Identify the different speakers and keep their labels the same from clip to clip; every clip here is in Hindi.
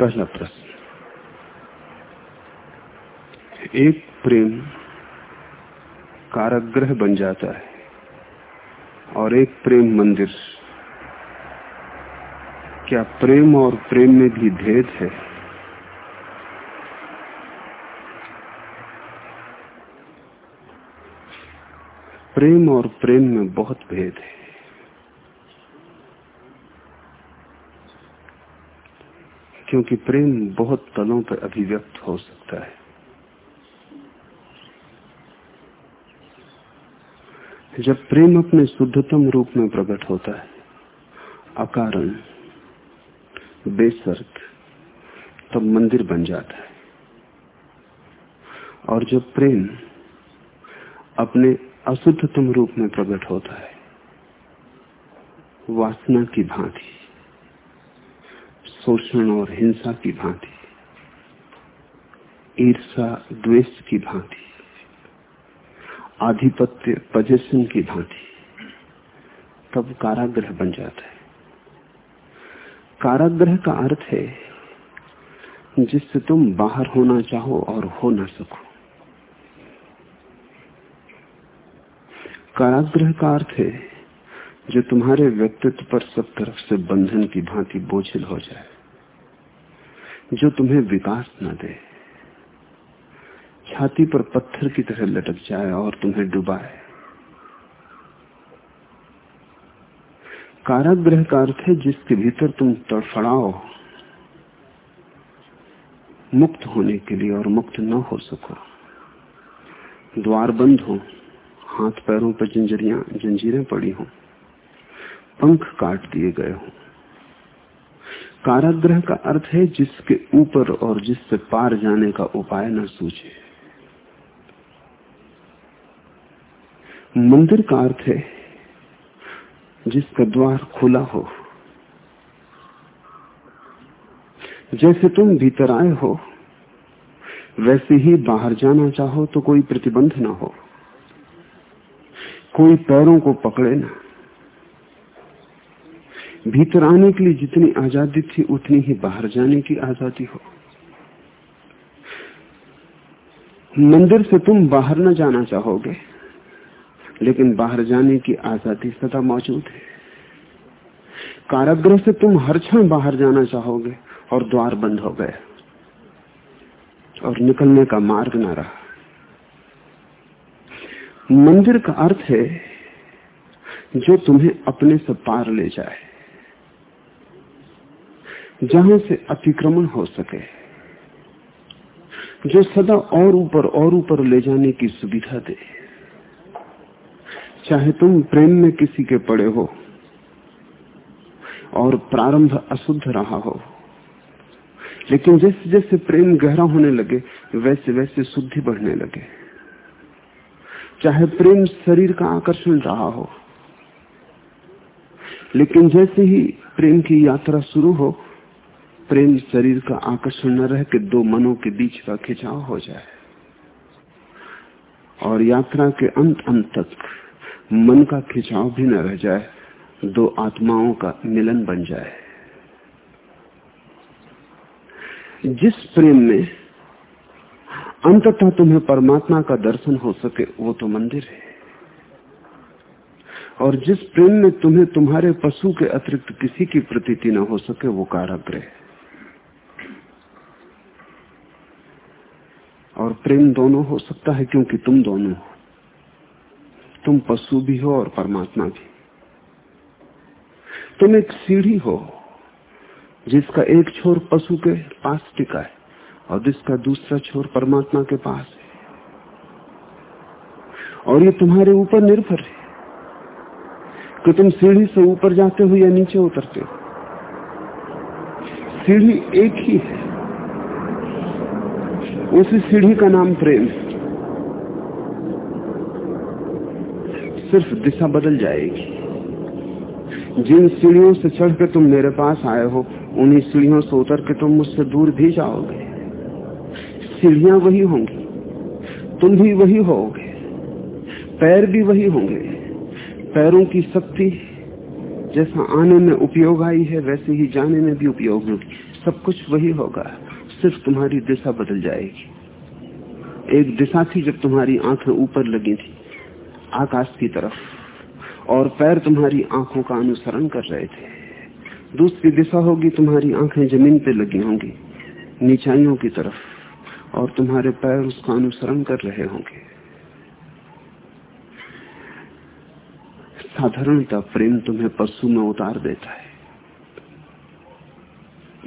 Speaker 1: पहला प्रश्न। एक प्रेम काराग्रह बन जाता है और एक प्रेम मंदिर। क्या प्रेम और प्रेम में भी भेद है? प्रेम और प्रेम में बहुत भेद है। क्योंकि प्रेम बहुत तलों पर अभिव्यक्त हो सकता है। जब प्रेम अपने शुद्धतम रूप में प्रकट होता है, अकारण बेसर्त तब मंदिर बन जाता है। और जब प्रेम अपने अशुद्धतम रूप में प्रकट होता है, वासना की भांति। शोषण और हिंसा की भांति ईर्षा द्वेष की भांति, आधिपत्य, पजेशन की भांति, तब कारागृह बन जाता है। कारागृह का अर्थ है, जिससे तुम बाहर होना चाहो और हो ना सको। कारागृह का अर्थ है, जो तुम्हारे व्यक्तित्व पर सब तरफ़ से बंधन की भांति बोझिल हो जाए। जो तुम्हें विकास न दे। छाती पर पत्थर की तरह लटक जाए और तुम्हें डुबाए। कारागृह का अर्थ है जिसके भीतर तुम तड़फड़ाओ। मुक्त होने के लिए और मुक्त न हो सको। द्वार बंद हो, हाथ पैरों पर जंजरिया जंजीरें पड़ी हो, पंख काट दिए गए हो। कारागृह का अर्थ है जिसके ऊपर और जिससे पार जाने का उपाय न सूझे। मंदिर का अर्थ है जिसका द्वार खुला हो। जैसे तुम भीतर आए हो, वैसे ही बाहर जाना चाहो तो कोई प्रतिबंध ना हो। कोई पैरों को पकड़े ना। भीतर आने के लिए जितनी आज़ादी थी, उतनी ही बाहर जाने की आज़ादी हो। मंदिर से तुम बाहर न जाना चाहोगे, लेकिन बाहर जाने की आज़ादी सदा मौजूद है। कारागृह से तुम हर क्षण बाहर जाना चाहोगे और द्वार बंद हो गए, और निकलने का मार्ग ना रहा। मंदिर का अर्थ है, जो तुम्हें अपने से पार ले जाए। जहाँ से अतिक्रमण हो सके। जो सदा और ऊपर और ऊपर ले जाने की सुविधा दे। चाहे तुम प्रेम में किसी के पड़े हो और प्रारंभ अशुद्ध रहा हो, लेकिन जैसे जैसे प्रेम गहरा होने लगे वैसे वैसे शुद्धि बढ़ने लगे। चाहे प्रेम शरीर का आकर्षण रहा हो, लेकिन जैसे ही प्रेम की यात्रा शुरू हो प्रेम शरीर का आकर्षण न रह के दो मनों के बीच का खिंचाव हो जाए। और यात्रा के अंत अंत तक मन का खिंचाव भी न रह जाए, दो आत्माओं का मिलन बन जाए। जिस प्रेम में अंततः तुम्हें परमात्मा का दर्शन हो सके, वो तो मंदिर है। और जिस प्रेम में तुम्हें तुम्हारे पशु के अतिरिक्त किसी की प्रतीति न हो सके, वो काराग्रह और प्रेम दोनों हो सकता है क्योंकि तुम दोनों हो। तुम पशु भी हो और परमात्मा भी। तुम एक सीढ़ी हो, जिसका एक छोर पशु के पास टिका है और जिसका दूसरा छोर परमात्मा के पास है। और ये तुम्हारे ऊपर निर्भर है कि तुम सीढ़ी से ऊपर जाते हो या नीचे उतरते हो। सीढ़ी एक ही है। उसी सीढ़ी का नाम प्रेम। सिर्फ़ दिशा बदल जाएगी। जिन सीढ़ियों से चढ़ के तुम मेरे पास आए हो, उन्हीं सीढ़ियों से उतर के तुम मुझसे दूर भी जाओगे। सीढ़ियाँ वही होंगी। तुम भी वही होगे पैर भी वही होंगे। पैरों की शक्ति जैसा आने में उपयोग आई है, वैसे ही जाने में भी उपयोग होगी। सब कुछ वही होगा। सिर्फ़ तुम्हारी दिशा बदल जाएगी। एक दिशा थी जब तुम्हारी आँखें ऊपर लगी थी, आकाश की तरफ़, और पैर तुम्हारी आँखों का अनुसरण कर रहे थे। दूसरी दिशा होगी तुम्हारी आँखें ज़मीन पे लगी होंगी, नीचाइयों की तरफ़, और तुम्हारे पैर उसका अनुसरण कर रहे होंगे। साधारणता प्रेम तुम्हें पशु में उतार देता है।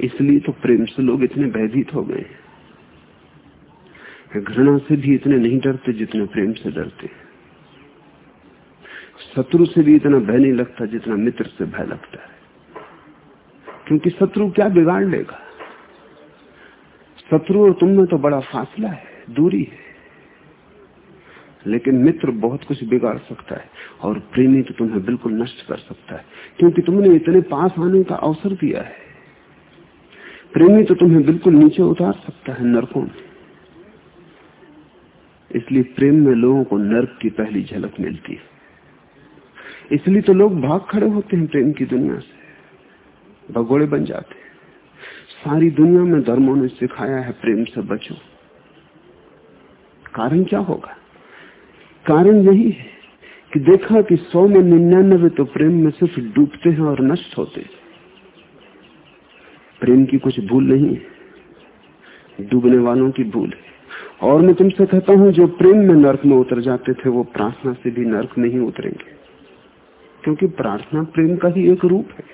Speaker 1: इसलिए तो प्रेम से लोग इतने भयभीत हो गए घृणा से भी इतने नहीं डरते जितने प्रेम से डरते शत्रु से भी इतना भय नहीं लगता जितना मित्र से भय लगता है। क्योंकि शत्रु क्या बिगाड़ लेगा? शत्रु और तुम में तो बड़ा फासला है, दूरी है। लेकिन मित्र बहुत कुछ बिगाड़ सकता है और प्रेमी तो तुम्हें बिल्कुल नष्ट कर सकता है। क्योंकि तुमने इतने पास आने का अवसर दिया है। प्रेमी तो तुम्हें बिल्कुल नीचे उतार सकता है, नरकों में इसलिए प्रेम में लोगों को नर्क की पहली झलक मिलती है। इसलिए तो लोग भाग खड़े होते हैं प्रेम की दुनिया से। भगोड़े बन जाते हैं। सारी दुनिया में धर्मों ने सिखाया है प्रेम से बचो। कारण क्या होगा? कारण यही है कि देखा कि सौ में निन्यानबे तो प्रेम में सिर्फ़ डूबते हैं और नष्ट होते हैं। प्रेम की कुछ भूल नहीं है, डूबने वालों की भूल है। और मैं तुमसे कहता हूँ, जो प्रेम में नर्क में उतर जाते थे, वो प्रार्थना से भी नर्क में ही उतरेंगे। क्योंकि प्रार्थना प्रेम का ही एक रूप है।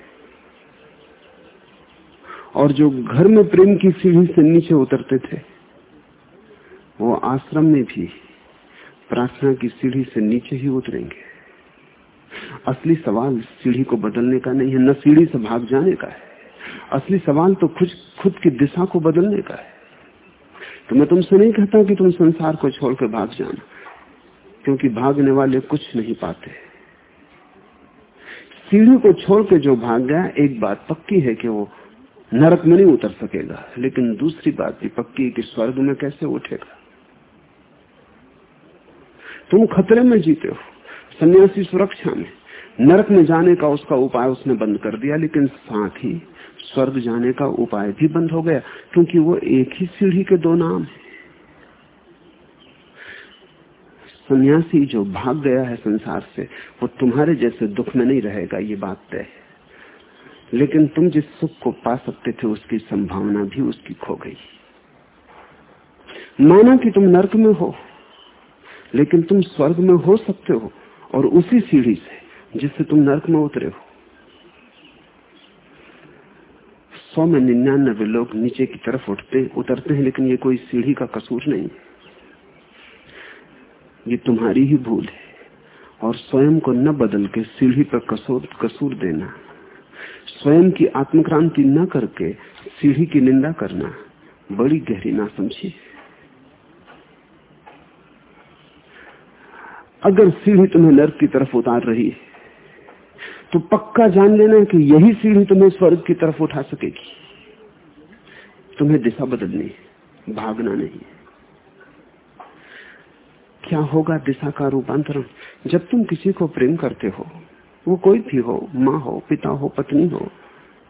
Speaker 1: और जो घर में प्रेम की सीढ़ी से नीचे उतरते थे, वो आश्रम में भी प्रार्थना की सीढ़ी से नीचे ही उतरेंगे। असली सवाल सीढ़ी को बदलने का नहीं है, न सीढ़ी से भाग जाने का है। असली सवाल तो खुद खुद की दिशा को बदलने का है। तो मैं तुमसे नहीं कहता कि तुम संसार को छोड़कर भाग जाना, क्योंकि भागने वाले कुछ नहीं पाते। सीढ़ी को छोड़ के जो भाग गया, एक बात पक्की है कि वो नरक में नहीं उतर सकेगा, लेकिन दूसरी बात भी पक्की है कि स्वर्ग में कैसे उठेगा। तुम खतरे में जीते हो, सन्यासी सुरक्षा में, नरक में जाने का उसका उपाय उसने बंद कर दिया, लेकिन साथ ही स्वर्ग जाने का उपाय भी बंद हो गया, क्योंकि वो एक ही सीढ़ी के दो नाम है। सन्यासी जो भाग गया है संसार से, वो तुम्हारे जैसे दुख में नहीं रहेगा, ये बात तय है। लेकिन तुम जिस सुख को पा सकते थे, उसकी संभावना भी उसकी खो गई। माना कि तुम नर्क में हो, लेकिन तुम स्वर्ग में हो सकते हो, और उसी सीढ़ी से, जिससे तुम नर्क में उतरे हो। सौ में निन्यानबे लोग नीचे की तरफ़ उठते, उतरते हैं, लेकिन ये कोई सीढ़ी का कसूर नहीं। ये तुम्हारी ही भूल है। और स्वयं को न बदल के सीढ़ी पर कसूर कसूर देना, स्वयं की आत्मक्रांति न करके सीढ़ी की निंदा करना, बड़ी गहरी ना समझी अगर सीढ़ी तुम्हें नर्क की तरफ़ उतार रही है तो पक्का जान लेना कि यही सीढ़ी तुम्हें स्वर्ग की तरफ़ उठा सकेगी। तुम्हें दिशा बदलनी है, भागना नहीं क्या होगा दिशा का रूपांतरण? जब तुम किसी को प्रेम करते हो, वो कोई भी हो, माँ हो, पिता हो, पत्नी हो,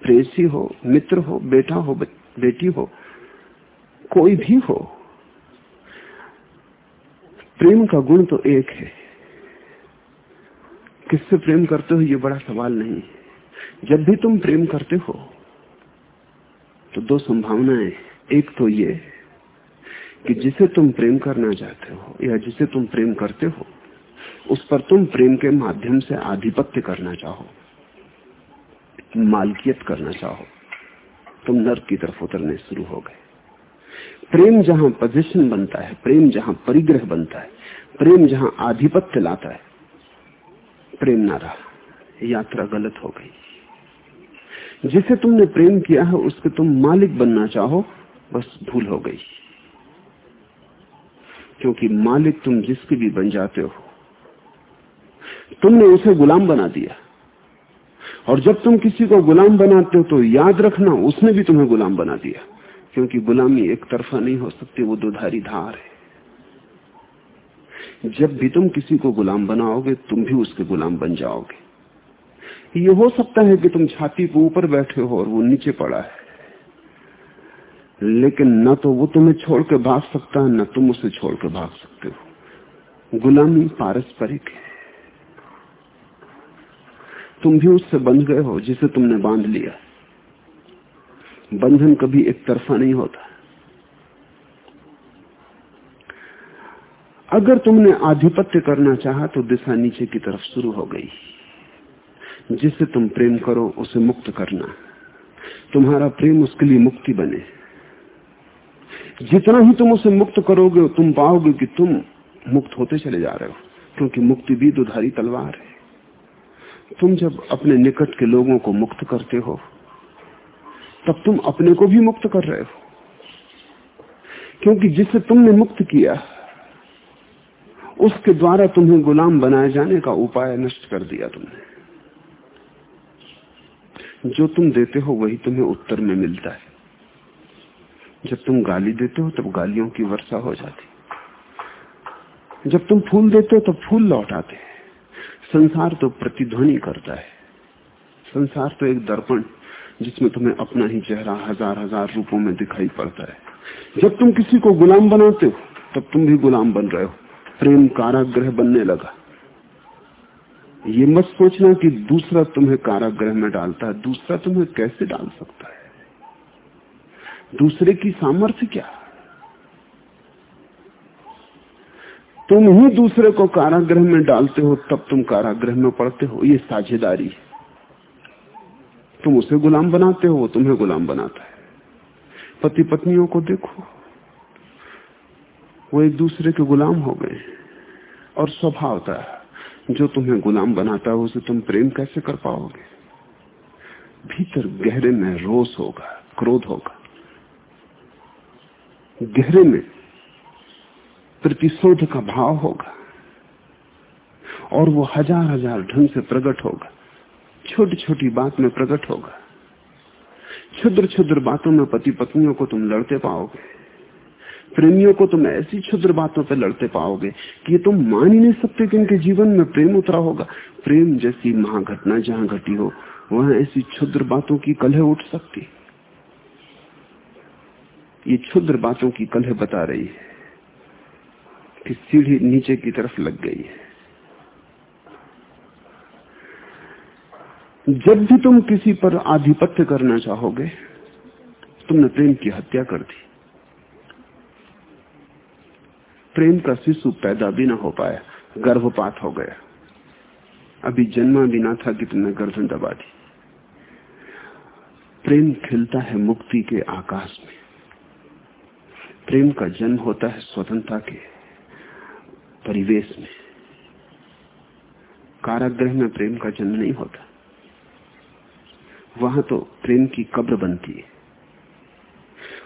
Speaker 1: प्रेसी हो, मित्र हो, बेटा हो बेटी हो, कोई भी हो, प्रेम का गुण तो एक है। किससे प्रेम करते हो, ये बड़ा सवाल नहीं जब भी तुम प्रेम करते हो तो दो संभावनाएँ एक तो ये कि जिसे तुम प्रेम करना चाहते हो, या जिसे तुम प्रेम करते हो, उस पर तुम प्रेम के माध्यम से आधिपत्य करना चाहो, मालकियत करना चाहो, तुम नर्क की तरफ़ उतरने शुरू हो गए। प्रेम जहाँ पोजिशन बनता है, प्रेम जहाँ परिग्रह बनता है, प्रेम जहाँ आधिपत्य लाता है प्रेम ना रहा, यात्रा गलत हो गई। जिसे तुमने प्रेम किया है, उसके तुम मालिक बनना चाहो, बस भूल हो गई। क्योंकि मालिक तुम जिसके भी बन जाते हो। तुमने उसे गुलाम बना दिया। और जब तुम किसी को गुलाम बनाते हो तो याद रखना, उसने भी तुम्हें गुलाम बना दिया। क्योंकि गुलामी एक तरफा नहीं हो सकती, वो दुधारी धार है। जब भी तुम किसी को गुलाम बनाओगे, तुम भी उसके गुलाम बन जाओगे। ये हो सकता है कि तुम छाती को ऊपर बैठे हो और वो नीचे पड़ा है। लेकिन न तो वो तुम्हें छोड़ के भाग सकता है न तुम उसे छोड़ के भाग सकते हो। गुलामी पारस्परिक है। तुम भी उससे बंध गए हो जिसे तुमने बाँध लिया। बंधन कभी एक तरफा नहीं होता। अगर तुमने आधिपत्य करना चाहा तो दिशा नीचे की तरफ़ शुरू हो गई। जिसे तुम प्रेम करो, उसे मुक्त करना। तुम्हारा प्रेम उसके लिए मुक्ति बने। जितना ही तुम उसे मुक्त करोगे, तुम पाओगे कि तुम मुक्त होते चले जा रहे हो, क्योंकि मुक्ति भी दुधारी तलवार है। तुम जब अपने निकट के लोगों को मुक्त करते हो, तब तुम अपने को भी मुक्त कर रहे हो। क्योंकि जिसे तुमने मुक्त किया उसके द्वारा तुम्हें गुलाम बनाए जाने का उपाय नष्ट कर दिया तुमने। जो तुम देते हो वही तुम्हें उत्तर में मिलता है। जब तुम गाली देते हो, तब गालियों की वर्षा हो जाती जब तुम फूल देते हो, तब फूल लौट आते हैं। संसार तो प्रतिध्वनि करता है। संसार तो एक दर्पण, जिसमें तुम्हें अपना ही चेहरा हज़ार हज़ार रूपों में दिखाई पड़ता है। जब तुम किसी को गुलाम बनाते हो, तब तुम भी गुलाम बन रहे हो। प्रेम काराग्रह बनने लगा। ये मत सोचना कि दूसरा तुम्हें कारागृह में डालता है, दूसरा तुम्हें कैसे डाल सकता है? दूसरे की सामर्थ्य क्या? तुम ही दूसरे को कारागृह में डालते हो, तब तुम कारागृह में पड़ते हो। ये साझेदारी है। तुम उसे गुलाम बनाते हो, वो तुम्हें गुलाम बनाता है। पति पत्नियों को देखो। वो एक दूसरे के गुलाम हो गए। और स्वभाव था, जो तुम्हें गुलाम बनाता है, उसे तुम प्रेम कैसे कर पाओगे? भीतर गहरे में रोष होगा, क्रोध होगा। गहरे में प्रतिशोध का भाव होगा। और वो हज़ार हज़ार ढंग से प्रकट होगा। छोटी छोटी बात में प्रकट होगा। क्षुद्र क्षुद्र बातों में पति पत्नियों को तुम लड़ते पाओगे। प्रेमियों को तुम ऐसी क्षुद्र बातों पर लड़ते पाओगे कि तुम मान ही नहीं सकते कि इनके जीवन में प्रेम उतरा होगा। प्रेम जैसी महाघटना जहाँ घटी हो, वहाँ ऐसी क्षुद्र बातों की कलह उठ सकती। ये क्षुद्र बातों की कलह बता रही है कि सीढ़ी नीचे की तरफ़ लग गई है। जब भी तुम किसी पर आधिपत्य करना चाहोगे, तुमने प्रेम की हत्या कर दी। प्रेम का शिशु पैदा भी ना हो पाया, गर्भपात हो गया। अभी जन्मा भी ना था कि तुमने गर्दन दबा दी। प्रेम खिलता है मुक्ति के आकाश में। प्रेम का जन्म होता है स्वतंत्रता के परिवेश में। कारागृह में प्रेम का जन्म नहीं होता। वहाँ तो प्रेम की कब्र बनती है।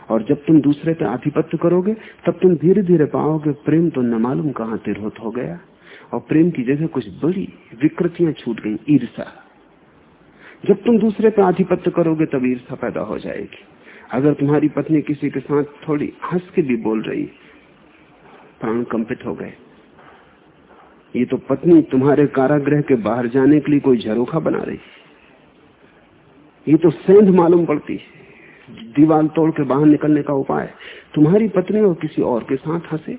Speaker 1: और जब तुम दूसरे पे आधिपत्य करोगे, तब तुम धीरे धीरे पाओगे प्रेम तो न मालूम कहाँ तिरहोत हो गया। और प्रेम की जगह कुछ बड़ी विकृतियाँ छूट गई ईर्षा जब तुम दूसरे पे आधिपत्य करोगे, तब ईर्षा पैदा हो जाएगी। अगर तुम्हारी पत्नी किसी के साथ थोड़ी हंस के भी बोल रही, प्राण कंपित हो गए। ये तो पत्नी तुम्हारे कारागृह के बाहर जाने के लिए कोई झरोखा बना रही। ये तो सेंध मालूम पड़ती है। दीवार तोड़ के बाहर निकलने का उपाय, तुम्हारी पत्नी और किसी और के साथ हंसे?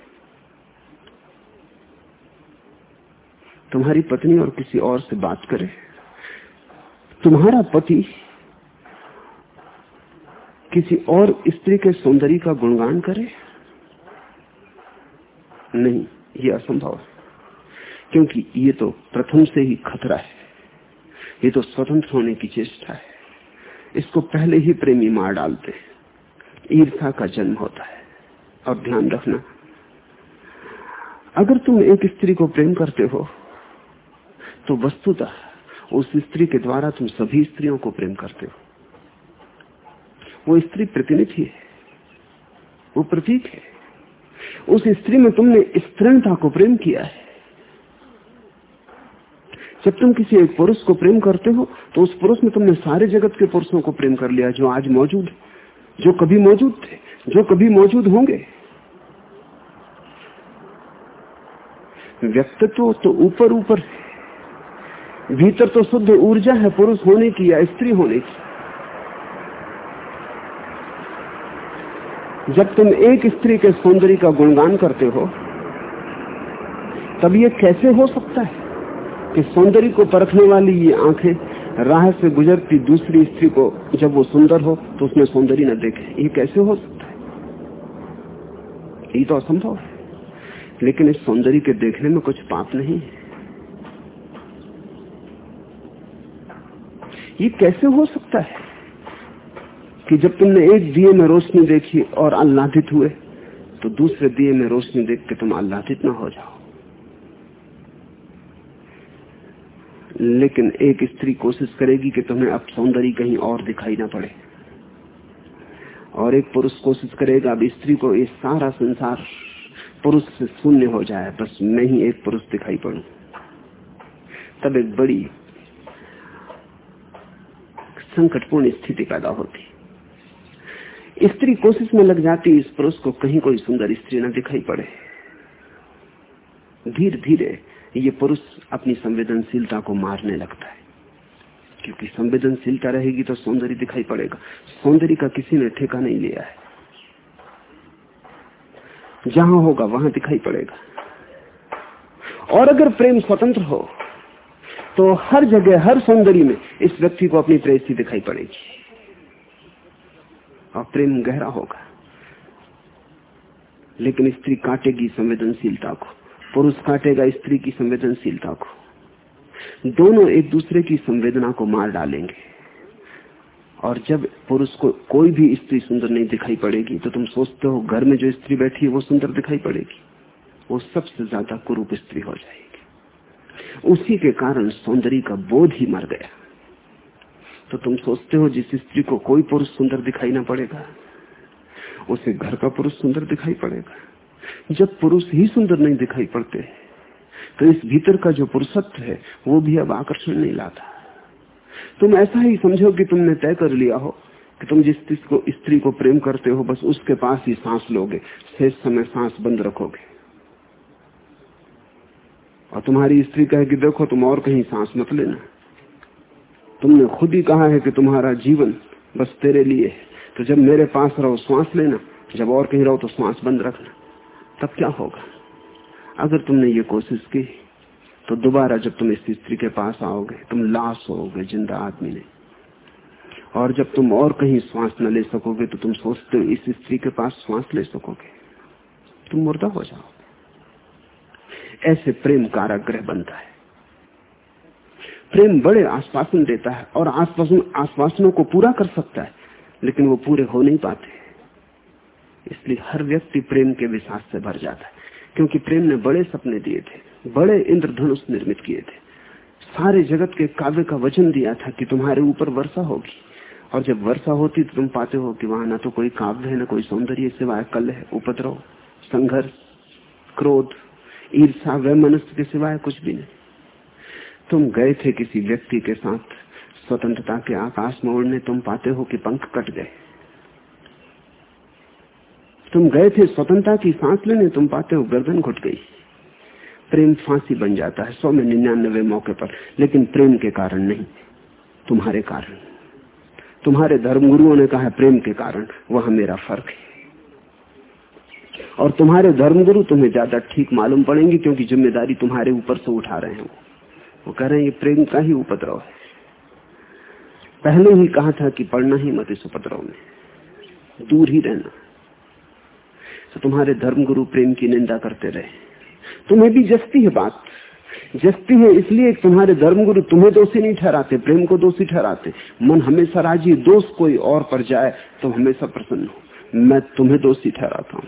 Speaker 1: तुम्हारी पत्नी और किसी और से बात करे? तुम्हारा पति किसी और स्त्री के सौंदर्य का गुणगान करे? नहीं, ये असंभव है, क्योंकि ये तो प्रथम से ही खतरा है। ये तो स्वतंत्र होने की चेष्टा है। इसको पहले ही प्रेमी मार डालते हैं। ईर्षा का जन्म होता है। और ध्यान रखना। अगर तुम एक स्त्री को प्रेम करते हो तो वस्तुतः उस स्त्री के द्वारा तुम सभी स्त्रियों को प्रेम करते हो। वो स्त्री प्रतिनिधि है। वो प्रतीक है। उस स्त्री में तुमने स्त्रीणता को प्रेम किया है। जब तुम किसी एक पुरुष को प्रेम करते हो तो उस पुरुष में तुमने सारे जगत के पुरुषों को प्रेम कर लिया जो आज मौजूद जो कभी मौजूद थे, जो कभी मौजूद होंगे। व्यक्तित्व तो ऊपर ऊपर भीतर तो शुद्ध ऊर्जा है, पुरुष होने की या स्त्री होने की। जब तुम एक स्त्री के सौंदर्य का गुणगान करते हो, तब ये कैसे हो सकता है? कि सौंदर्य को परखने वाली ये आँखें राह से गुजरती दूसरी स्त्री को जब वो सुंदर हो तो उसमें सौंदर्य न देखे। ये कैसे हो सकता है? ये तो असंभव है। लेकिन इस सौंदर्य के देखने में कुछ पाप नहीं है। ये कैसे हो सकता है कि जब तुमने एक दिए में रोशनी देखी और आह्लादित हुए तो दूसरे दिए में रोशनी देख के तुम आह्लादित ना हो जाओ? लेकिन एक स्त्री कोशिश करेगी कि तुम्हें अब सौंदर्य कहीं और दिखाई ना पड़े। और एक पुरुष कोशिश करेगा, अब स्त्री को ये सारा संसार पुरुष से शून्य हो जाए, बस मैं ही एक पुरुष दिखाई पड़ू। तब एक बड़ी संकटपूर्ण स्थिति पैदा होती। स्त्री कोशिश में लग जाती, इस पुरुष को कहीं कोई सुंदर स्त्री न दिखाई पड़े। धीरे धीरे ये पुरुष अपनी संवेदनशीलता को मारने लगता है। क्योंकि संवेदनशीलता रहेगी तो सौंदर्य दिखाई पड़ेगा। सौंदर्य का किसी ने ठेका नहीं लिया है। जहाँ होगा, वहाँ दिखाई पड़ेगा। और अगर प्रेम स्वतंत्र हो तो हर जगह, हर सौंदर्य में इस व्यक्ति को अपनी प्रेसी दिखाई पड़ेगी। और प्रेम गहरा होगा। लेकिन स्त्री काटेगी संवेदनशीलता को। पुरुष काटेगा स्त्री की संवेदनशीलता को। दोनों एक दूसरे की संवेदना को मार डालेंगे। और जब पुरुष को कोई भी स्त्री सुंदर नहीं दिखाई पड़ेगी तो तुम सोचते हो घर में जो स्त्री बैठी है, वो सुंदर दिखाई पड़ेगी। वो सबसे ज़्यादा कुरूप स्त्री हो जाएगी। उसी के कारण सौंदर्य का बोध ही मर गया। तो तुम सोचते हो जिस स्त्री को कोई पुरुष सुंदर दिखाई ना पड़ेगा, उसे घर का पुरुष सुंदर दिखाई पड़ेगा। जब पुरुष ही सुंदर नहीं दिखाई पड़ते तो इस भीतर का जो पुरुषत्व है, वो भी अब आकर्षण नहीं लाता। तुम ऐसा ही समझो कि तुमने तय कर लिया हो कि तुम जिस को स्त्री को प्रेम करते हो, बस उसके पास ही सांस लोगे, शेष समय सांस बंद रखोगे। और तुम्हारी स्त्री कहे कि देखो, तुम और कहीं सांस मत लेना। तुमने खुद ही कहा है कि तुम्हारा जीवन बस तेरे लिए है। तो जब मेरे पास रहो श्वास लेना। जब और कहीं रहो तो श्वास बंद रखना। तब क्या होगा? अगर तुमने ये कोशिश की तो दोबारा जब तुम इस स्त्री के पास आओगे, तुम लाश होगे, ज़िंदा आदमी नहीं। और जब तुम और कहीं श्वास न ले सकोगे तो तुम सोचते हो इस स्त्री के पास श्वास ले सकोगे। तुम मुर्दा हो जाओगे। ऐसे प्रेम काराग्रह बनता है। प्रेम बड़े आश्वासन देता है और आश्वासन आश्वासनों को पूरा कर सकता है, लेकिन वो पूरे हो नहीं पाते। इसलिए हर व्यक्ति प्रेम के विश्वास से भर जाता है। क्योंकि प्रेम ने बड़े सपने दिए थे, बड़े इंद्रधनुष निर्मित किए थे। सारे जगत के काव्य का वचन दिया था कि तुम्हारे ऊपर वर्षा होगी। और जब वर्षा होती तो तुम पाते हो कि वहाँ ना तो कोई काव्य है, ना कोई सौंदर्य सिवाय कल है उपद्रव, संघर्ष, क्रोध ईर्षा व मनुष्य के सिवाय कुछ भी नहीं। तुम गए थे किसी व्यक्ति के साथ, स्वतंत्रता के आकाश में उड़ने तुम पाते हो कि पंख कट गए। तुम गए थे स्वतंत्रता की सांस लेने, तुम पाते हो गर्दन घुट गई। प्रेम फांसी बन जाता है, सौ में निन्यानवे मौके पर, लेकिन प्रेम के कारण नहीं, तुम्हारे कारण। तुम्हारे धर्मगुरुओं ने कहा है, प्रेम के कारण वह मेरा फ़र्क है। और तुम्हारे धर्मगुरु तुम्हें ज़्यादा ठीक मालूम पड़ेंगे, क्योंकि ज़िम्मेदारी तुम्हारे ऊपर से उठा रहे हैं। वो कह रहे हैं, ये प्रेम का ही उपद्रव है। पहले ही कहा था कि पढ़ना ही मत इस उपद्रव में। दूर ही रहना। तो तुम्हारे धर्मगुरु प्रेम की निंदा करते रहे। तुम्हें भी जस्ती है बात। जस्ती है इसलिए तुम्हारे धर्मगुरु तुम्हें दोषी नहीं ठहराते, प्रेम को दोषी ठहराते। मन हमेशा राज़ी, दोष कोई और पर जाए तो हमेशा प्रसन्न हो। मैं तुम्हें दोषी ठहराता हूँ।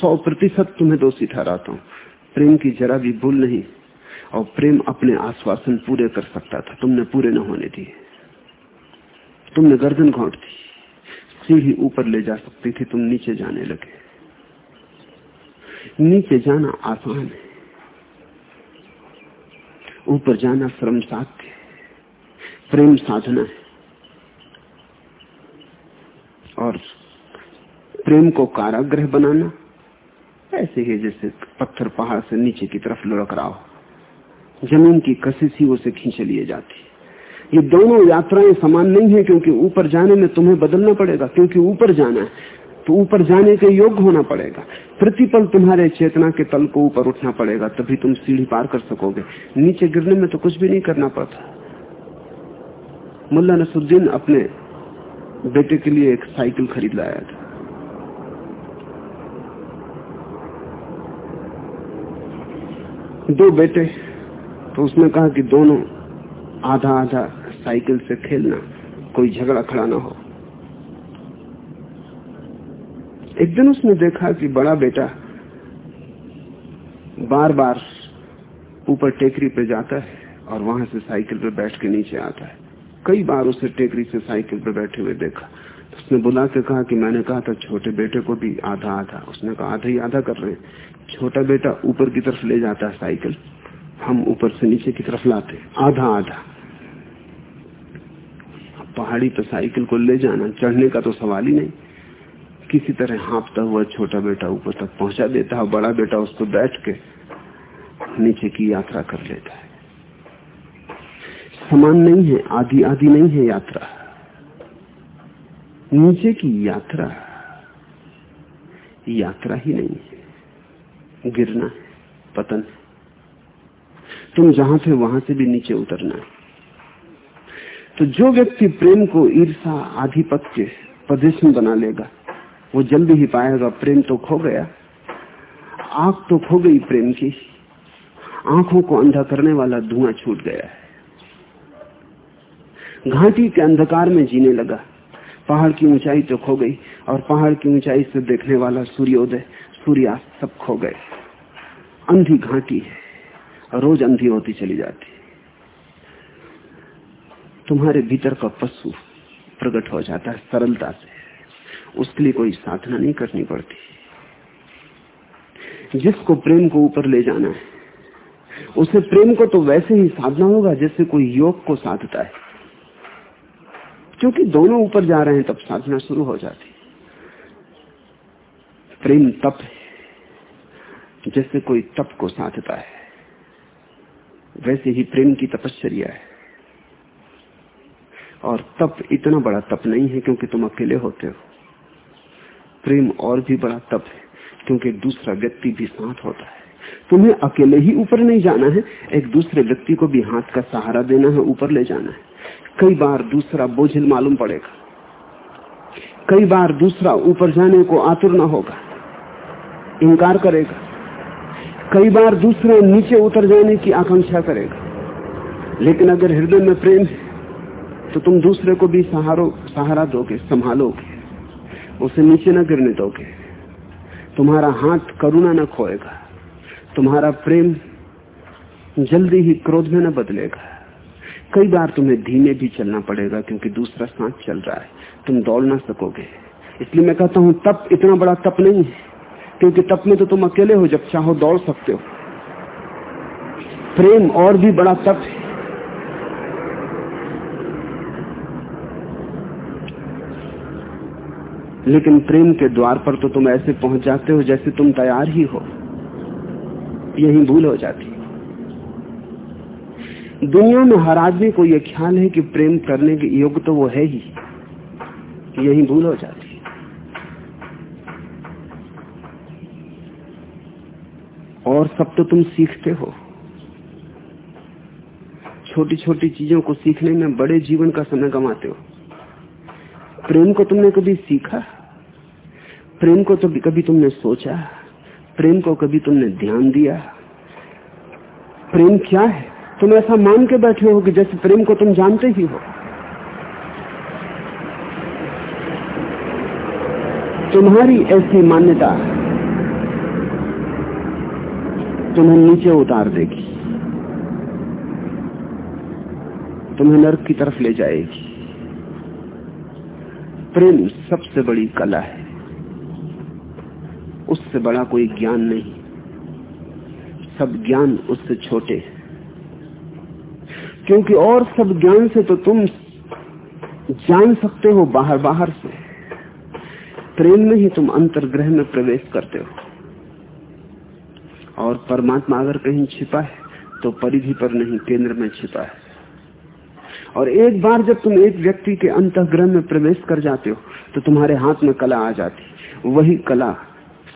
Speaker 1: सौ प्रतिशत तुम्हें दोषी ठहराता हूँ। प्रेम की जरा भी भूल नहीं। और प्रेम अपने आश्वासन पूरे कर सकता था। तुमने पूरे न होने दिए। तुमने गर्दन घोट दी। सीढ़ी ऊपर ले जा सकती थी, तुम नीचे जाने लगे। नीचे जाना आसान है, ऊपर जाना श्रम साध्य प्रेम साधना है। और प्रेम को काराग्रह बनाना ऐसे ही जैसे पत्थर पहाड़ से नीचे की तरफ़ लुढ़क रहा हो। ज़मीन की कशिश ही उसे खींचे लिए जाती है। ये दोनों यात्राएँ समान नहीं है क्योंकि ऊपर जाने में तुम्हें बदलना पड़ेगा, क्योंकि ऊपर जाना है। तो ऊपर जाने के योग्य होना पड़ेगा। प्रतिपल तुम्हारे चेतना के तल को ऊपर उठना पड़ेगा, तभी तुम सीढ़ी पार कर सकोगे। नीचे गिरने में तो कुछ भी नहीं करना पड़ता। मुल्ला नसरुद्दीन अपने बेटे के लिए एक साइकिल खरीद लाया था। दो बेटे तो उसने कहा कि दोनों आधा आधा साइकिल से खेलना, कोई झगड़ा खड़ा ना हो। एक दिन उसने देखा कि बड़ा बेटा बार बार ऊपर टेकरी पे जाता है और वहाँ से साइकिल पे बैठ के नीचे आता है। कई बार उसे टेकरी से साइकिल पे बैठे हुए देखा। तो उसने बुला के कहा कि मैंने कहा था, छोटे बेटे को भी आधा आधा उसने कहा आधा ही आधा कर रहे हैं। छोटा बेटा ऊपर की तरफ़ ले जाता है साइकिल। हम ऊपर से नीचे की तरफ़ लाते आधा आधा पहाड़ी पर साइकिल को ले जाना, चढ़ने का तो सवाल ही नहीं। किसी तरह हाँपता हुआ छोटा बेटा ऊपर तक पहुँचा देता है बड़ा बेटा उसको बैठ के नीचे की यात्रा कर लेता है। समान नहीं है, आधी आधी नहीं है यात्रा। नीचे की यात्रा यात्रा ही नहीं है। गिरना है, पतन है। तुम जहाँ थे वहाँ से भी नीचे उतरना है। तो जो व्यक्ति प्रेम को ईर्षा, आधिपत्य प्रदर्शन बना लेगा वो जल्दी ही पाएगा प्रेम तो खो गया। आँख तो खो गई प्रेम की। आँखों को अंधा करने वाला धुआँ छूट गया है। घाटी के अंधकार में जीने लगा। पहाड़ की ऊंचाई तो खो गई और पहाड़ की ऊंचाई से देखने वाला सूर्योदय, सूर्यास्त सब खो गए। अंधी घाटी है, रोज अंधी होती चली जाती तुम्हारे भीतर का पशु प्रकट हो जाता है सरलता से। उसके लिए कोई साधना नहीं करनी पड़ती। जिसको प्रेम को ऊपर ले जाना है उसे प्रेम को तो वैसे ही साधना होगा जैसे कोई योग को साधता है। क्योंकि दोनों ऊपर जा रहे हैं, तब साधना शुरू हो जाती प्रेम तप है, जैसे कोई तप को साधता है, वैसे ही प्रेम की तपश्चर्या है। और तप इतना बड़ा तप नहीं है क्योंकि तुम अकेले होते हो। प्रेम और भी बड़ा तप है, क्योंकि दूसरा व्यक्ति भी साथ होता है। तुम्हें अकेले ही ऊपर नहीं जाना है, एक दूसरे व्यक्ति को भी हाथ का सहारा देना है, ऊपर ले जाना है। कई बार दूसरा बोझिल मालूम पड़ेगा। कई बार दूसरा ऊपर जाने को आतुर न होगा। इनकार करेगा। कई बार दूसरा नीचे उतर जाने की आकांक्षा करेगा। लेकिन अगर हृदय में प्रेम है तो तुम दूसरे को भी सहारो सहारा दोगे, संभालोगे। उसे नीचे न गिरने दोगे। तुम्हारा हाथ करुणा न खोएगा। तुम्हारा प्रेम जल्दी ही क्रोध में न बदलेगा। कई बार तुम्हें धीमे भी चलना पड़ेगा क्योंकि दूसरा सांस चल रहा है। तुम दौड़ ना सकोगे। इसलिए मैं कहता हूँ, तप इतना बड़ा तप नहीं है। क्योंकि तप में तो तुम अकेले हो जब चाहो दौड़ सकते हो। प्रेम और भी बड़ा तप है। लेकिन प्रेम के द्वार पर तो तुम ऐसे पहुँच जाते हो जैसे तुम तैयार ही हो। यही भूल हो जाती दुनिया में हर आदमी को यह ख्याल है कि प्रेम करने के योग्य तो वो है ही। यही भूल हो जाती और सब तो तुम सीखते हो। छोटी छोटी चीज़ों को सीखने में बड़े जीवन का समय गंवाते हो। प्रेम को तुमने कभी सीखा? प्रेम को तो कभी तुमने सोचा? प्रेम को कभी तुमने ध्यान दिया? प्रेम क्या है? तुम ऐसा मान के बैठे हो कि जैसे प्रेम को तुम जानते ही हो। तुम्हारी ऐसी मान्यता तुम्हें नीचे उतार देगी। तुम्हें नर्क की तरफ़ ले जाएगी। प्रेम सबसे बड़ी कला है। उससे बड़ा कोई ज्ञान नहीं। सब ज्ञान उससे छोटे क्योंकि और सब ज्ञान से तो तुम जान सकते हो बाहर बाहर से। प्रेम में ही तुम अंतर्ग्रह में प्रवेश करते हो। और परमात्मा अगर कहीं छिपा है तो परिधि पर नहीं, केंद्र में छिपा है। और एक बार जब तुम एक व्यक्ति के अंतग्रह में प्रवेश कर जाते हो तो तुम्हारे हाथ में कला आ जाती वही कला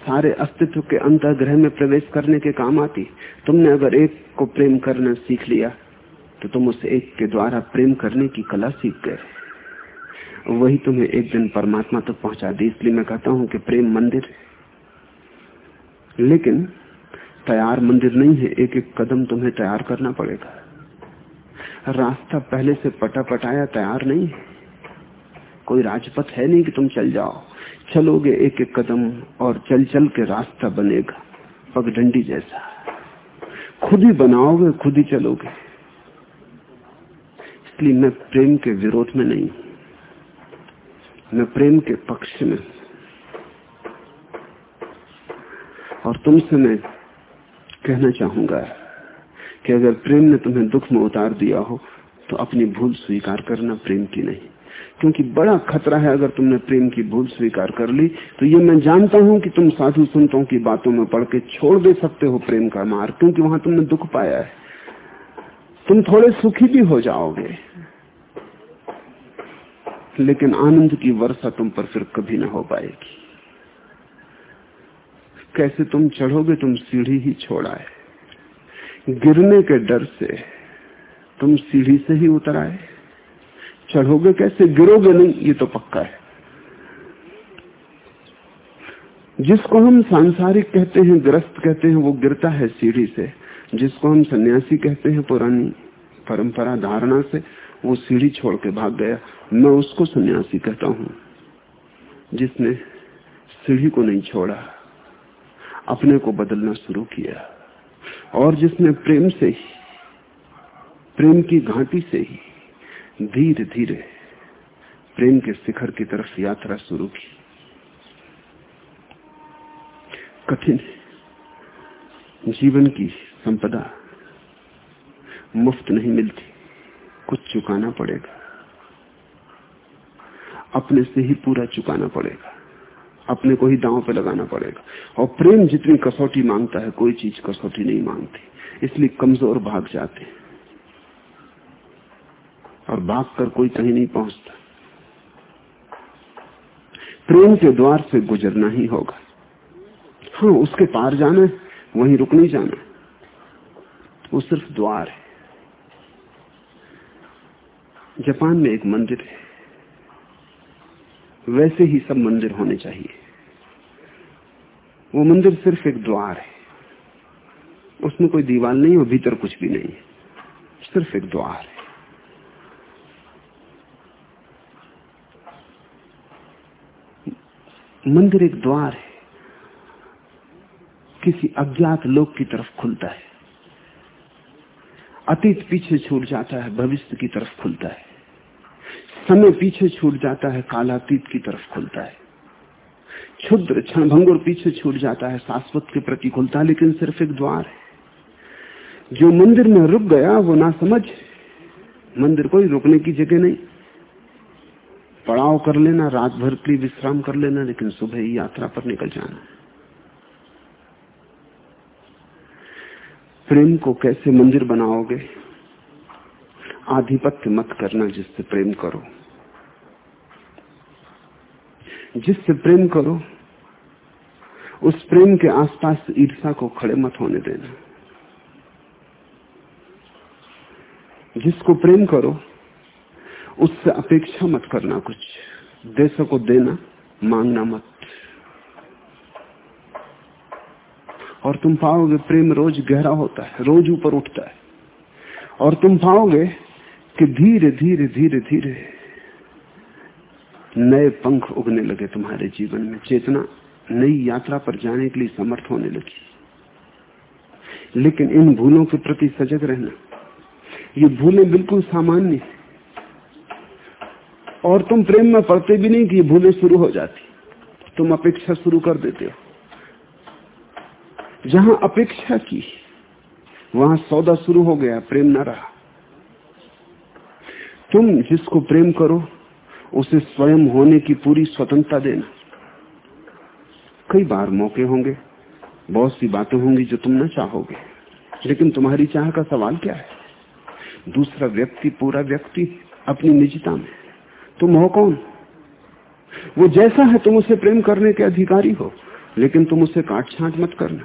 Speaker 1: सारे अस्तित्व के अंतग्रह में प्रवेश करने के काम आती तुमने अगर एक को प्रेम करना सीख लिया तो तुम उस एक के द्वारा प्रेम करने की कला सीख गए। वही तुम्हें एक दिन परमात्मा तक पहुँचा दी। इसलिए मैं कहता हूँ कि प्रेम मंदिर लेकिन तैयार मंदिर नहीं है। एक एक कदम तुम्हें तैयार करना पड़ेगा। रास्ता पहले से पटा पटाया तैयार नहीं कोई राजपथ है नहीं कि तुम चल जाओ। चलोगे एक एक कदम और चल चल के रास्ता बनेगा, पगडंडी जैसा। खुद ही बनाओगे, खुद ही चलोगे। इसलिए मैं प्रेम के विरोध में नहीं मैं प्रेम के पक्ष में और तुमसे मैं कहना चाहूँगा कि अगर प्रेम ने तुम्हें दुख में उतार दिया हो तो अपनी भूल स्वीकार करना प्रेम की नहीं। क्योंकि बड़ा खतरा है अगर तुमने प्रेम की भूल स्वीकार कर ली तो ये मैं जानता हूँ कि तुम साधु संतों की बातों में पढ़ के छोड़ दे सकते हो प्रेम का मार क्योंकि वहाँ तुमने दुख पाया है। तुम थोड़े सुखी भी हो जाओगे। लेकिन आनंद की वर्षा तुम पर फिर कभी ना हो पाएगी। कैसे तुम चढ़ोगे, तुम सीढ़ी ही छोड़ा है गिरने के डर से तुम सीढ़ी से ही उतर आए। चढ़ोगे कैसे? गिरोगे नहीं, ये तो पक्का है। जिसको हम सांसारिक कहते हैं, ग्रस्त कहते हैं, वो गिरता है सीढ़ी से। जिसको हम सन्यासी कहते हैं, पुरानी परंपरा धारणा से, वो सीढ़ी छोड़ के भाग गया। मैं उसको सन्यासी कहता हूँ, जिसने सीढ़ी को नहीं छोड़ा, अपने को बदलना शुरू किया। और जिसने प्रेम से ही, प्रेम की घाटी से ही धीरे धीरे प्रेम के शिखर की तरफ़ यात्रा शुरू की। कठिन जीवन की संपदा मुफ़्त नहीं मिलती, कुछ चुकाना पड़ेगा। अपने से ही पूरा चुकाना पड़ेगा। अपने को ही दांव पे लगाना पड़ेगा। और प्रेम जितनी कसौटी माँगता है, कोई चीज़ कसौटी नहीं मांगती। इसलिए कमज़ोर भाग जाते हैं। और भाग कर कोई कहीं नहीं पहुँचता। प्रेम के द्वार से गुजरना ही होगा। हाँ उसके पार जाना है, वहीं रुक नहीं जाना वो सिर्फ़ द्वार है। जापान में एक मंदिर है। वैसे ही सब मंदिर होने चाहिए। वो मंदिर सिर्फ़ एक द्वार है। उसमें कोई दीवार नहीं और भीतर कुछ भी नहीं है। सिर्फ़ एक द्वार है। मंदिर एक द्वार है। किसी अज्ञात लोक की तरफ़ खुलता है। अतीत पीछे छूट जाता है, भविष्य की तरफ़ खुलता है। समय पीछे छूट जाता है, कालातीत की तरफ़ खुलता है। क्षुद्र क्षण भंगुर पीछे छूट जाता है, शाश्वत के प्रति खुलता है, लेकिन सिर्फ़ एक द्वार है। जो मंदिर में रुक गया, वो ना समझ, मंदिर कोई रुकने की जगह नहीं। पड़ाव कर लेना, रात भर के लिए विश्राम कर लेना, लेकिन सुबह ही यात्रा पर निकल जाना। प्रेम को कैसे मंदिर बनाओगे? आधिपत्य मत करना जिससे प्रेम करो। जिससे प्रेम करो, उस प्रेम के आसपास ईर्षा को खड़े मत होने देना। जिसको प्रेम करो, उससे अपेक्षा मत करना कुछ। दे सको देना, मांगना मत। और तुम पाओगे प्रेम रोज गहरा होता है, रोज ऊपर उठता है। और तुम पाओगे कि धीरे धीरे धीरे धीरे नए पंख उगने लगे तुम्हारे जीवन में। चेतना नई यात्रा पर जाने के लिए समर्थ होने लगी। लेकिन इन भूलों के प्रति सजग रहना, ये भूलें बिल्कुल सामान्य और तुम प्रेम में पड़ते भी नहीं कि ये भूलें शुरू हो जाती। तुम अपेक्षा शुरू कर देते हो। जहाँ अपेक्षा की, वहाँ सौदा शुरू हो गया, प्रेम ना रहा। तुम जिसको प्रेम करो उसे स्वयं होने की पूरी स्वतंत्रता देना। कई बार मौके होंगे, बहुत सी बातें होंगी जो तुम न चाहोगे, लेकिन तुम्हारी चाह का सवाल क्या है? दूसरा व्यक्ति पूरा व्यक्ति अपनी निजता में तुम हो कौन? वो जैसा है, तुम उसे प्रेम करने के अधिकारी हो, लेकिन तुम उसे काट छाट मत करना।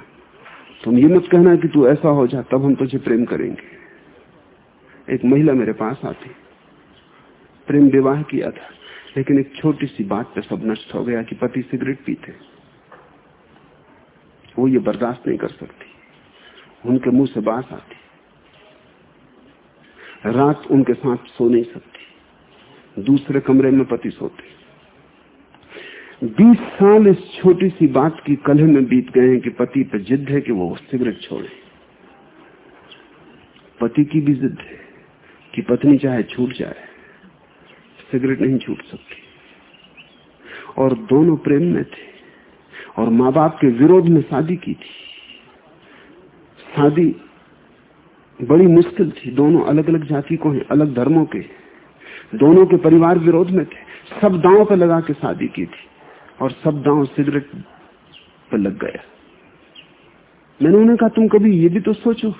Speaker 1: तुम ये मत कहना कि तू ऐसा हो जा, तब हम तुझे प्रेम करेंगे। एक महिला मेरे पास आती। प्रेम विवाह किया था, लेकिन एक छोटी सी बात पे सब नष्ट हो गया कि पति सिगरेट पीते वो ये बर्दाश्त नहीं कर सकती। उनके मुँह से बात आती। रात उनके साथ सो नहीं सकती। दूसरे कमरे में पति सोते। बीस साल इस छोटी सी बात की कलह में बीत गए हैं कि पति पर जिद है कि वो सिगरेट छोड़े। पति की भी जिद है कि पत्नी चाहे छूट जाए। सिगरेट नहीं छूट सकती। और दोनों प्रेम में थे। और माँ बाप के विरोध में शादी की थी। शादी बड़ी मुश्किल थी। दोनों अलग अलग जाति को हैं, अलग धर्मों के दोनों के परिवार विरोध में थे। सब दांव पर लगा के शादी की थी। और सब दांव सिगरेट पर लग गया। मैंने उन्हें कहा, तुम कभी ये भी तो सोचो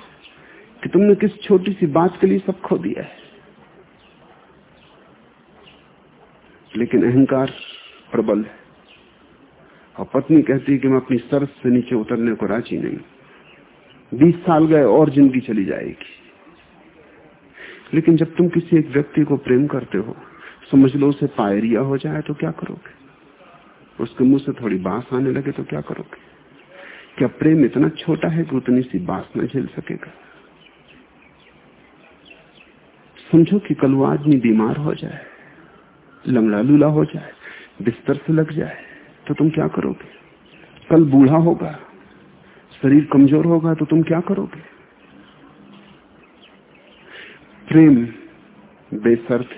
Speaker 1: कि तुमने किस छोटी सी बात के लिए सब खो दिया है? लेकिन अहंकार प्रबल है। और पत्नी कहती है कि मैं अपनी सरस से नीचे उतरने को राज़ी नहीं। बीस साल गए और ज़िंदगी चली जाएगी। लेकिन जब तुम किसी एक व्यक्ति को प्रेम करते हो समझ लो उसे पायरिया हो जाए तो क्या करोगे? उसके मुँह से थोड़ी बाँस आने लगे तो क्या करोगे? क्या प्रेम इतना छोटा है कि उतनी सी बाँस न झेल सकेगा? समझो कि कल वो आदमी बीमार हो जाए। लंगड़ा लूला हो जाए, बिस्तर से लग जाए तो तुम क्या करोगे? कल बूढ़ा होगा, शरीर कमज़ोर होगा तो तुम क्या करोगे? प्रेम बेसर्त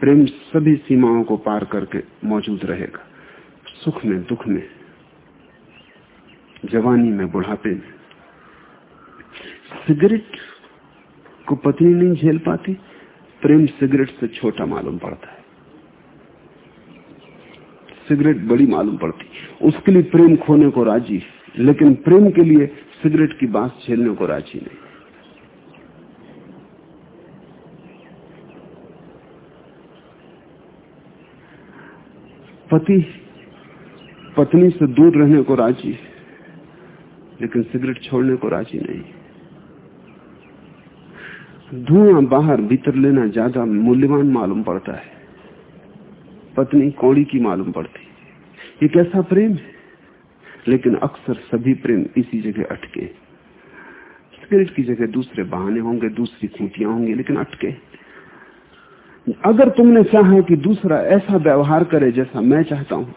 Speaker 1: प्रेम सभी सीमाओं को पार करके मौजूद रहेगा। सुख में दुख में, जवानी में बुढ़ापे में। सिगरेट को पत्नी नहीं झेल पाती प्रेम सिगरेट से छोटा मालूम पड़ता है। सिगरेट बड़ी मालूम पड़ती। उसके लिए प्रेम खोने को राज़ी, लेकिन प्रेम के लिए सिगरेट की बात झेलने को राज़ी नहीं। पति, पत्नी से दूर रहने को राज़ी, लेकिन सिगरेट छोड़ने को राज़ी नहीं। धुआँ बाहर भीतर लेना ज़्यादा मूल्यवान मालूम पड़ता है। पत्नी कौड़ी की मालूम पड़ती ये कैसा प्रेम है? लेकिन अक्सर सभी प्रेम इसी जगह अटके। सिगरेट की जगह दूसरे बहाने होंगे, दूसरी खूटियाँ होंगी, लेकिन अटके। अगर तुमने चाहा कि दूसरा ऐसा व्यवहार करे जैसा मैं चाहता हूँ,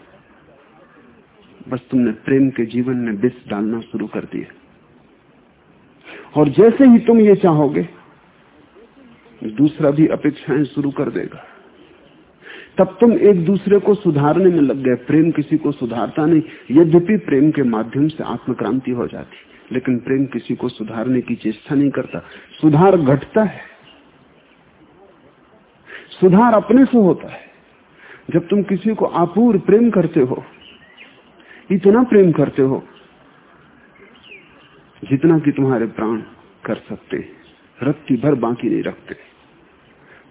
Speaker 1: बस तुमने प्रेम के जीवन में विष डालना शुरू कर दिया। और जैसे ही तुम ये चाहोगे दूसरा भी अपेक्षाएँ शुरू कर देगा। तब तुम एक दूसरे को सुधारने में लग गए। प्रेम किसी को सुधारता नहीं। यद्यपि प्रेम के माध्यम से आत्मक्रांति हो जाती, लेकिन प्रेम किसी को सुधारने की चेष्टा नहीं करता। सुधार घटता है। सुधार अपने से होता है। जब तुम किसी को आपूर प्रेम करते हो, इतना प्रेम करते हो, जितना कि तुम्हारे प्राण कर सकते रत्ती भर बाकी नहीं रखते।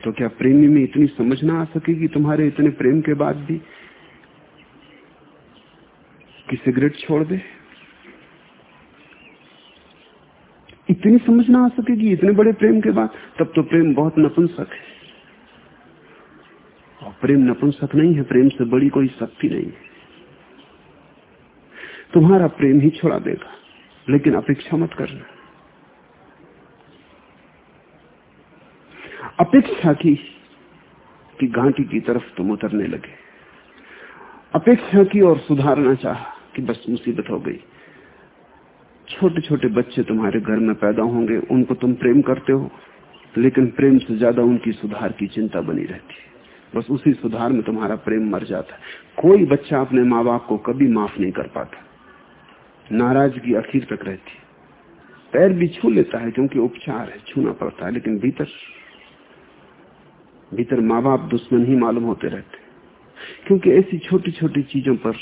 Speaker 1: तो क्या प्रेमी में इतनी समझ ना आ सकेगी तुम्हारे इतने प्रेम के बाद भी कि सिगरेट छोड़ दे? इतनी समझ ना आ सकेगी इतने बड़े प्रेम के बाद, तब तो प्रेम बहुत नपुंसक है। और प्रेम नपुंसक नहीं है, प्रेम से बड़ी कोई शक्ति नहीं है। तुम्हारा प्रेम ही छोड़ा देगा, लेकिन अपेक्षा मत करना। अपेक्षा की कि घाटी की तरफ़ तुम उतरने लगे। अपेक्षा की और सुधारना चाह कि बस मुसीबत हो गई। छोटे छोटे बच्चे तुम्हारे घर में पैदा होंगे, उनको तुम प्रेम करते हो, लेकिन प्रेम से ज़्यादा उनकी सुधार की चिंता बनी रहती है। बस उसी सुधार में तुम्हारा प्रेम मर जाता है। कोई बच्चा अपने माँ बाप को कभी माफ़ नहीं कर पाता। नाराज़गी आखिर तक रहती है। पैर भी छू लेता है क्योंकि उपचार है, छूना पड़ता है, लेकिन भीतर भीतर माँ बाप दुश्मन ही मालूम होते रहते क्योंकि ऐसी छोटी छोटी चीज़ों पर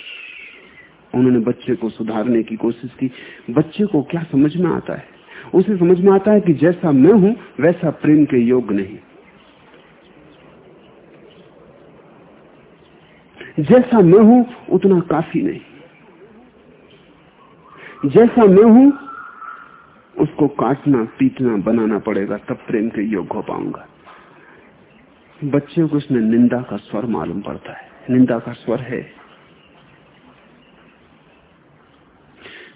Speaker 1: उन्होंने बच्चे को सुधारने की कोशिश की। बच्चे को क्या समझ में आता है? उसे समझ में आता है कि जैसा मैं हूँ, वैसा प्रेम के योग नहीं। जैसा मैं हूँ, उतना काफ़ी नहीं। जैसा मैं हूँ, उसको काटना, पीटना, बनाना पड़ेगा, तब प्रेम के योग हो पाऊँगा। बच्चे को इसमें निंदा का स्वर मालूम पड़ता है। निंदा का स्वर है।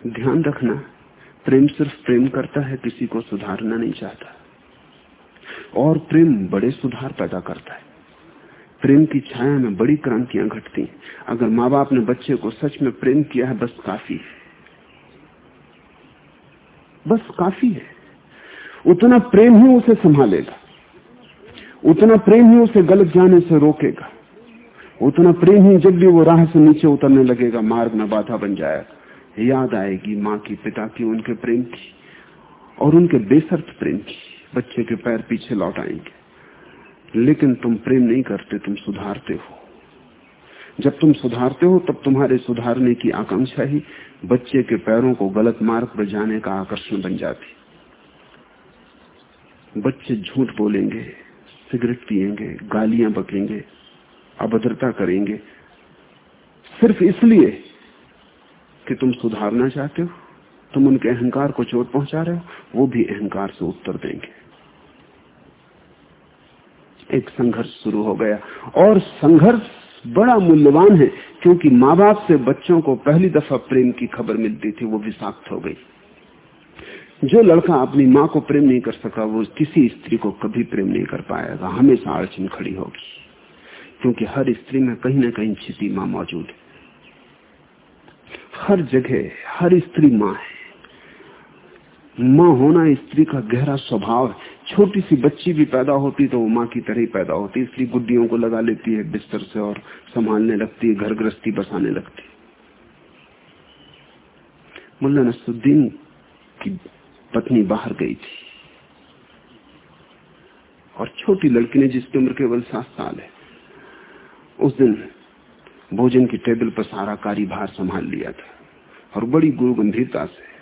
Speaker 1: ध्यान रखना, प्रेम सिर्फ़ प्रेम करता है, किसी को सुधारना नहीं चाहता। और प्रेम बड़े सुधार पैदा करता है। प्रेम की छाया में बड़ी क्रांतियाँ घटती हैं। अगर माँ बाप ने बच्चे को सच में प्रेम किया है, बस काफ़ी है। बस काफ़ी है। उतना प्रेम ही उसे संभालेगा। उतना प्रेम ही उसे गलत जाने से रोकेगा। उतना प्रेम ही जब भी वो राह से नीचे उतरने लगेगा, मार्ग में बाधा बन जाएगा। याद आएगी माँ की, पिता की उनके प्रेम की और उनके बेसर्त प्रेम की। बच्चे के पैर पीछे लौट आएँगे। लेकिन तुम प्रेम नहीं करते, तुम सुधारते हो। जब तुम सुधारते हो, तब तुम्हारे सुधारने की आकांक्षा ही बच्चे के पैरों को गलत मार्ग पर जाने का आकर्षण बन जाती। बच्चे झूठ बोलेंगे। सिगरेट पिएँगे गालियाँ बकेंगे अभद्रता करेंगे। सिर्फ़ इसलिए कि तुम सुधारना चाहते हो, तुम उनके अहंकार को चोट पहुँचा रहे हो, वो भी अहंकार से उत्तर देंगे। एक संघर्ष शुरू हो गया। और संघर्ष बड़ा मूल्यवान है, क्योंकि माँ बाप से बच्चों को पहली दफ़ा प्रेम की खबर मिलती थी, वो विषाक्त हो गई। जो लड़का अपनी माँ को प्रेम नहीं कर सका, वो किसी स्त्री को कभी प्रेम नहीं कर पाएगा। हमेशा अड़चन खड़ी होगी। क्योंकि हर स्त्री में कहीं ना कहीं छिपी माँ मौजूद है। हर जगह हर स्त्री माँ है। माँ होना स्त्री का गहरा स्वभाव है। छोटी सी बच्ची भी पैदा होती तो वो माँ की तरह ही पैदा होती इसलिए गुड्डियों को लगा लेती है, बिस्तर से और संभालने लगती है घर गृहस्थी बसाने लगती मुल्ला नसुद्दीन की पत्नी बाहर गई थी। और छोटी लड़की ने जिसकी उम्र केवल सात साल है, उस दिन भोजन की टेबल पर सारा भार संभाल लिया था और बड़ी गुरु गंभीरता से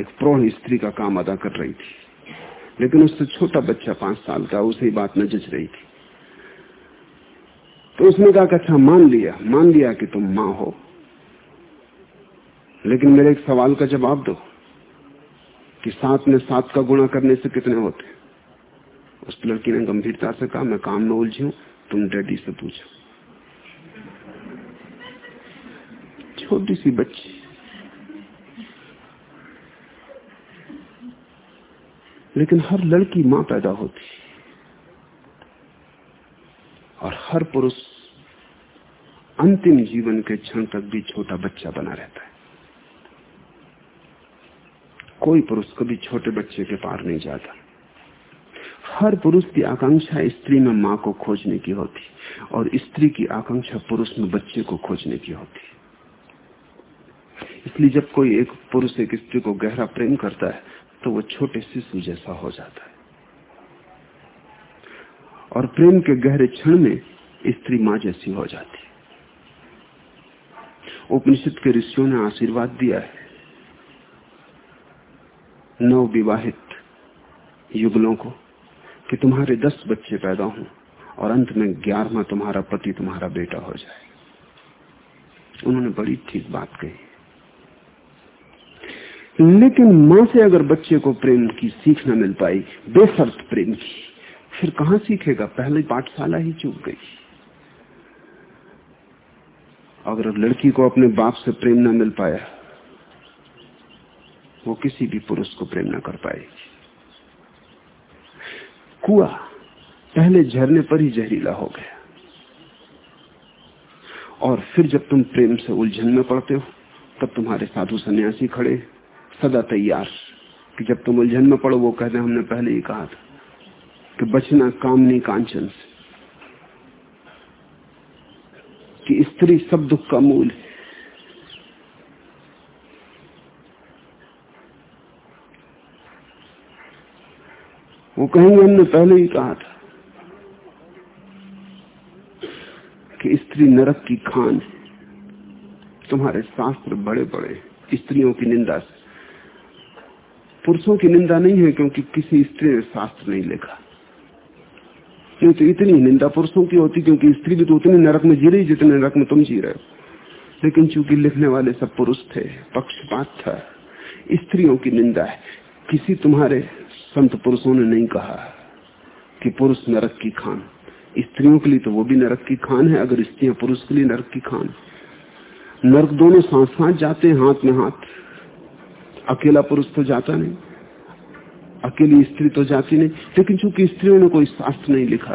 Speaker 1: एक प्रौढ़ स्त्री का काम अदा कर रही थी। लेकिन उससे छोटा बच्चा पाँच साल का, उसे बात न जच रही थी। तो उसने कहा अच्छा मान लिया मान लिया कि तुम माँ हो। लेकिन मेरे एक सवाल का जवाब दो। कि सात में सात का गुणा करने से कितने होते उस लड़की ने गंभीरता से कहा, मैं काम में उलझी हूँ, तुम डैडी से पूछो। छोटी सी बच्ची। लेकिन हर लड़की माँ पैदा होती और हर पुरुष अंतिम जीवन के क्षण तक भी छोटा बच्चा बना रहता है। कोई पुरुष कभी छोटे बच्चे के पार नहीं जाता। हर पुरुष की आकांक्षा स्त्री में माँ को खोजने की होती, और स्त्री की आकांक्षा पुरुष में बच्चे को खोजने की होती। इसलिए जब कोई एक पुरुष एक स्त्री को गहरा प्रेम करता है तो वो छोटे शिशु जैसा हो जाता है। और प्रेम के गहरे क्षण में स्त्री माँ जैसी हो जाती। है उपनिषद के ऋषियों ने आशीर्वाद दिया है। नव विवाहित युगलों को कि तुम्हारे दस बच्चे पैदा हों और अंत में ग्यारहवा तुम्हारा पति, तुम्हारा बेटा हो जाए। उन्होंने बड़ी ठीक बात कही। लेकिन माँ से अगर बच्चे को प्रेम की सीख न मिल पाई, बेसर्त प्रेम की, फिर कहाँ सीखेगा? पहले पाठशाला ही चूक गई। अगर लड़की को अपने बाप से प्रेम न मिल पाया वो किसी भी पुरुष को प्रेम न कर पाएगी कुआ पहले झरने पर ही जहरीला हो गया। और फिर जब तुम प्रेम से उलझन में पड़ते हो, तब तुम्हारे साधु सन्यासी खड़े सदा तैयार कि जब तुम उलझन में पड़ो, वो कहते हमने पहले ही कहा था कि बचना काम नहीं कांचन से। कि स्त्री सब दुख का मूल है। वो कहेंगे हमने पहले ही कहा था कि स्त्री नरक की खान है। तुम्हारे शास्त्र बड़े बड़े स्त्रियों की निंदा से। पुरुषों की निंदा नहीं है क्योंकि किसी स्त्री ने शास्त्र नहीं लिखा। नहीं तो इतनी निंदा पुरुषों की होती क्योंकि स्त्री भी तो उतनी नरक में जी रही जितने नरक में तुम जी रहे हो। लेकिन चूँकि लिखने वाले सब पुरुष थे, पक्षपात था, स्त्रियों की निंदा है। किसी तुम्हारे संत पुरुषों ने नहीं कहा कि पुरुष नरक की खान। स्त्रियों के लिए तो वो भी नरक की खान है, अगर स्त्रियाँ पुरुष के लिए नरक की खान। नरक दोनों साथ साथ जाते हैं, हाथ में हाथ। अकेला पुरुष तो जाता नहीं, अकेली स्त्री तो जाती नहीं। लेकिन चूँकि स्त्रियों ने कोई शास्त्र नहीं लिखा,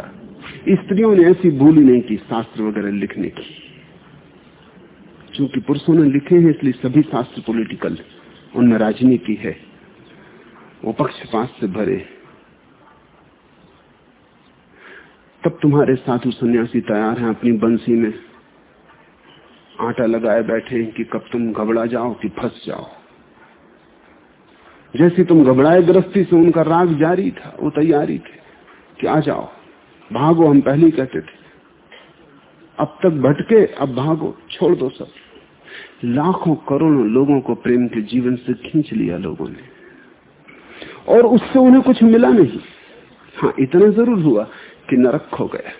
Speaker 1: स्त्रियों ने ऐसी ही नहीं की, शास्त्र वगैरह लिखने की। चूँकि पुरुषों ने लिखे हैं, इसलिए सभी शास्त्र पॉलिटिकल उनमें राजनीति है। वो पक्षपात से भरे। तब तुम्हारे साधु सन्यासी तैयार हैं अपनी बंसी में। आटा लगाए बैठे कि कब तुम घबरा जाओ कि फंस जाओ। जैसे तुम घबराए ग्रस्ती से उनका राग जारी था, वो तैयारी थे कि आ जाओ, भागो हम पहले ही कहते थे। अब तक भटके, अब भागो, छोड़ दो सब। लाखों करोड़ों लोगों को प्रेम के जीवन से खींच लिया लोगों ने। और उससे उन्हें कुछ मिला नहीं। हाँ इतना ज़रूर हुआ कि नरक खो गया।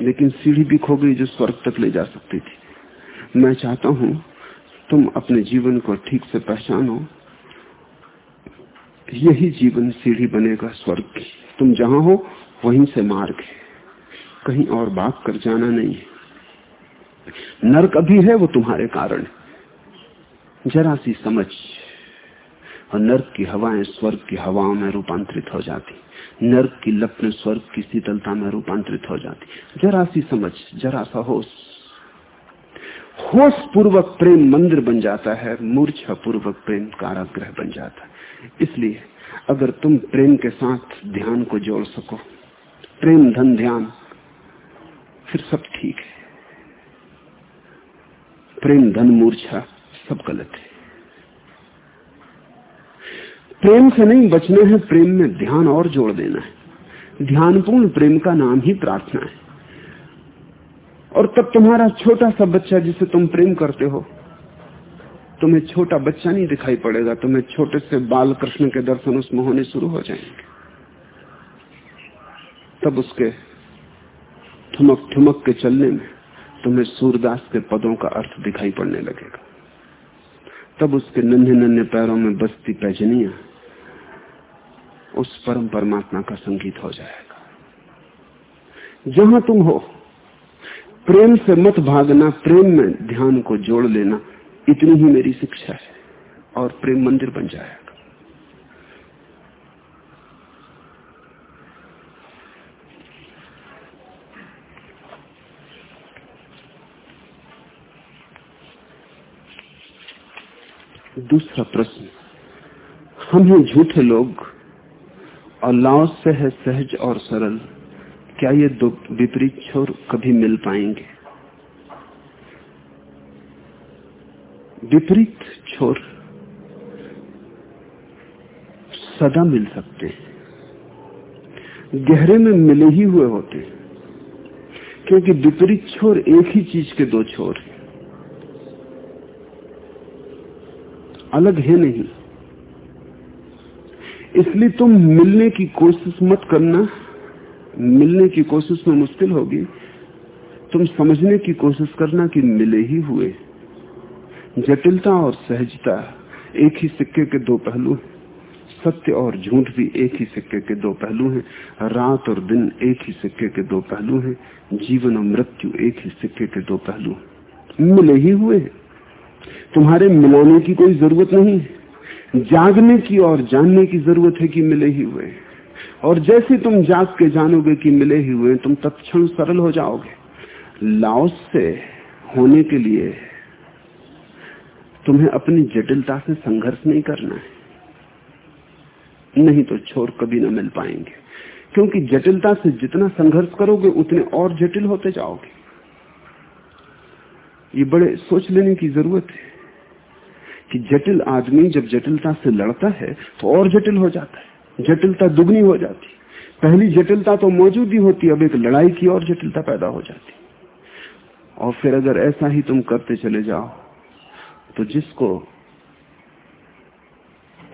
Speaker 1: लेकिन सीढ़ी भी खो गई जो स्वर्ग तक ले जा सकती थी। मैं चाहता हूँ तुम अपने जीवन को ठीक से पहचानो। यही जीवन सीढ़ी बनेगा स्वर्ग की। तुम जहाँ हो, वहीं से मार्ग है। कहीं और भाग कर जाना नहीं है। नर्क अभी है, वो तुम्हारे कारण जरा सी समझ। और नर्क की हवाएँ स्वर्ग की हवाओं में रूपांतरित हो जाती। नर्क की लपने स्वर्ग की शीतलता में रूपांतरित हो जाती। जरा सी समझ, जरा सा होश। होश पूर्वक प्रेम मंदिर बन जाता है मूर्छा पूर्वक प्रेम काराग्रह बन जाता है। इसलिए अगर तुम प्रेम के साथ ध्यान को जोड़ सको, प्रेम धन ध्यान, फिर सब ठीक है। प्रेम धन मूर्छा सब गलत है। प्रेम से नहीं, बचना है प्रेम में, ध्यान और जोड़ देना है। ध्यानपूर्ण प्रेम का नाम ही प्रार्थना है। और तब तुम्हारा छोटा सा बच्चा जिसे तुम प्रेम करते हो, तुम्हें छोटा बच्चा नहीं दिखाई पड़ेगा, तुम्हें छोटे से बाल कृष्ण के दर्शन उसमें होने शुरू हो जाएँगे। तब उसके ठुमक ठुमक के चलने में तुम्हें सूरदास के पदों का अर्थ दिखाई पड़ने लगेगा। तब उसके नन्हे नन्हे पैरों में बसती पैजनिया उस परम परमात्मा का संगीत हो जाएगा। जहाँ तुम हो, प्रेम से मत भागना, प्रेम में ध्यान को जोड़ लेना, इतनी ही मेरी शिक्षा है और प्रेम मंदिर बन जाएगा। दूसरा प्रश्न, हम हैं झूठे लोग और लाओ से है सहज और सरल। क्या ये दो विपरीत छोर कभी मिल पाएँगे? विपरीत छोर सदा मिल सकते हैं। गहरे में मिले ही हुए होते हैं। क्योंकि विपरीत छोर एक ही चीज़ के दो छोर अलग है नहीं। इसलिए तुम मिलने की कोशिश मत करना। मिलने की कोशिश में मुश्किल होगी। तुम समझने की कोशिश करना कि मिले ही हुए। जटिलता और सहजता एक ही सिक्के के दो पहलू सत्य और झूठ भी एक ही सिक्के के दो पहलू हैं। रात और दिन एक ही सिक्के के दो पहलू हैं। जीवन और मृत्यु एक ही सिक्के के दो पहलू मिले ही हुए तुम्हारे मिलाने की कोई ज़रूरत नहीं है। जागने की और जानने की ज़रूरत है कि मिले ही हुए। और जैसे तुम जाग के जानोगे कि मिले ही हुए, तुम तत्क्षण सरल हो जाओगे। लाओस से होने के लिए तुम्हें अपनी जटिलता से संघर्ष नहीं करना है। नहीं तो छोर कभी ना मिल पाएँगे। क्योंकि जटिलता से जितना संघर्ष करोगे, उतने और जटिल होते जाओगे। ये बड़े सोच लेने की ज़रूरत है। कि जटिल आदमी जब जटिलता से लड़ता है तो और जटिल हो जाता है। जटिलता दुगनी हो जाती। पहली जटिलता तो मौजूद ही होती, अब एक लड़ाई की और जटिलता पैदा हो जाती। और फिर अगर ऐसा ही तुम करते चले जाओ तो जिसको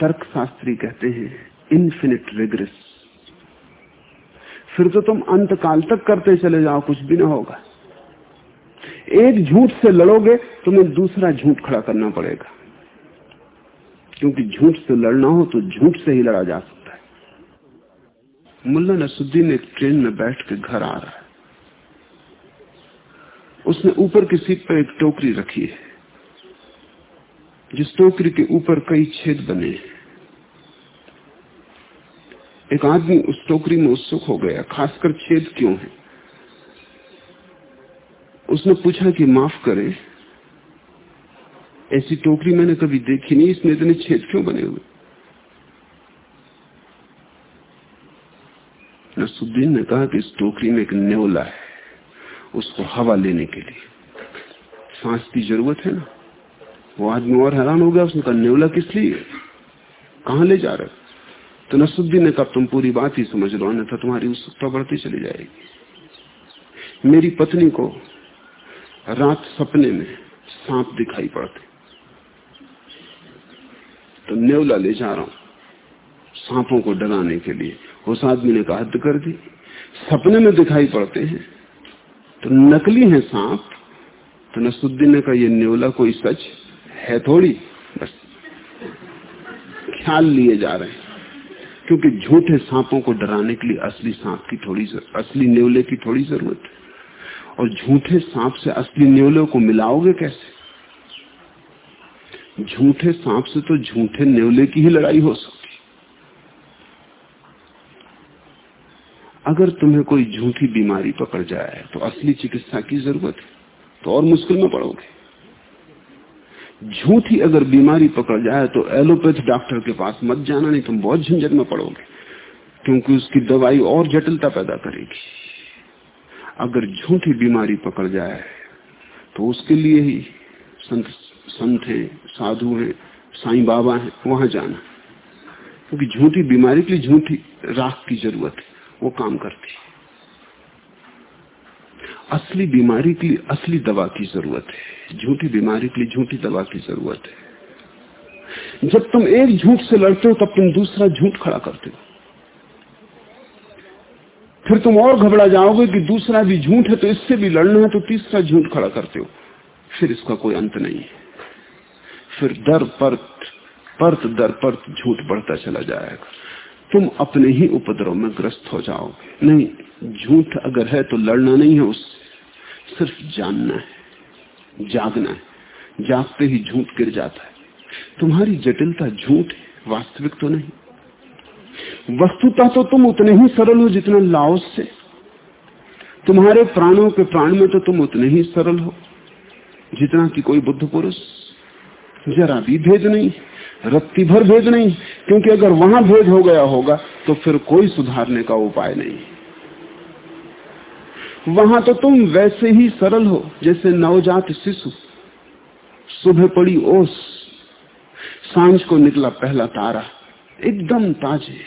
Speaker 1: तर्क शास्त्री कहते हैं इन्फिनिट रिग्रेस फिर तो तुम अंत काल तक करते चले जाओ, कुछ भी ना होगा। एक झूठ से लड़ोगे, तुम्हें दूसरा झूठ खड़ा करना पड़ेगा। क्योंकि झूठ से लड़ना हो तो झूठ से ही लड़ा जा सकता है। मुल्ला नसुद्दीन एक ट्रेन में बैठ के घर आ रहा है। उसने ऊपर की सीट पर एक टोकरी रखी है, जिस टोकरी के ऊपर कई छेद बने हैं। एक आदमी उस टोकरी में उत्सुक हो गया, खासकर छेद क्यों है? उसने पूछा कि माफ़ करे ऐसी टोकरी मैंने कभी देखी नहीं इसमें इतने छेद क्यों बने हुए? नसुद्दीन ने कहा कि इस टोकरी में एक न्योला है, उसको हवा लेने के लिए। सांस की ज़रूरत है ना? वो आदमी और हैरान हो गया, उसने कहा न्योला किस लिए? कहा ले जा रहे तो नसुद्दीन ने कहा तुम पूरी बात ही समझ लो, अन्यथा तुम्हारी उत्सुकता बढ़ती चली जाएगी। मेरी पत्नी को रात सपने में सांप दिखाई पड़ते। तो नेवला ले जा रहा हूँ। सांपों को डराने के लिए। उस आदमी ने कहा, हद कर दी। सपने में दिखाई पड़ते हैं। तो नकली है सांप। तो नसुद्दीन ने कहा, ये नेवला कोई सच है थोड़ी? बस। ख्याल लिए जा रहे हैं। क्योंकि झूठे सांपों को डराने के लिए असली सांप की थोड़ी असली नेवले की थोड़ी ज़रूरत है। और झूठे सांप से असली नेवले को मिलाओगे कैसे? झूठे सांप से तो झूठे नेवले की ही लड़ाई हो सकती। अगर तुम्हें कोई झूठी बीमारी पकड़ जाए तो असली चिकित्सा की ज़रूरत है तो और मुश्किल में पड़ोगे। झूठी अगर बीमारी पकड़ जाए तो एलोपैथ डॉक्टर के पास मत जाना, नहीं तुम बहुत झंझट में पड़ोगे, क्योंकि उसकी दवाई और जटिलता पैदा करेगी। अगर झूठी बीमारी पकड़ जाए तो उसके लिए ही संत संत हैं साधु हैं, साईं बाबा हैं, वहाँ जाना। क्योंकि झूठी बीमारी के लिए झूठी राख की ज़रूरत है, वो काम करती है। असली बीमारी के लिए असली दवा की ज़रूरत है, झूठी बीमारी के लिए झूठी दवा की ज़रूरत है। जब तुम एक झूठ से लड़ते हो, तब तुम दूसरा झूठ खड़ा करते हो। फिर तुम और घबरा जाओगे कि दूसरा भी झूठ है तो इससे भी लड़ना है तो तीसरा झूठ खड़ा करते हो। फिर इसका कोई अंत नहीं है। फिर दर परत परत दर परत झूठ बढ़ता चला जाएगा। तुम अपने ही उपद्रव में ग्रस्त हो जाओगे। नहीं, झूठ अगर है तो लड़ना नहीं है उससे। सिर्फ़ जानना है, जागना है। जागते ही झूठ गिर जाता है। तुम्हारी जटिलता झूठ वास्तविक तो नहीं। वस्तुतः तो तुम उतने ही सरल हो जितना लाओस से। तुम्हारे प्राणों के प्राण में तो तुम उतने ही सरल हो, जितना कि कोई बुद्ध पुरुष। जरा भी भेद नहीं, रत्ती भर भेद नहीं, क्योंकि अगर वहाँ भेद हो गया होगा तो फिर कोई सुधारने का उपाय नहीं। वहाँ तो तुम वैसे ही सरल हो, जैसे नवजात शिशु। सुबह पड़ी ओस, साँझ को निकला पहला तारा, एकदम ताजे।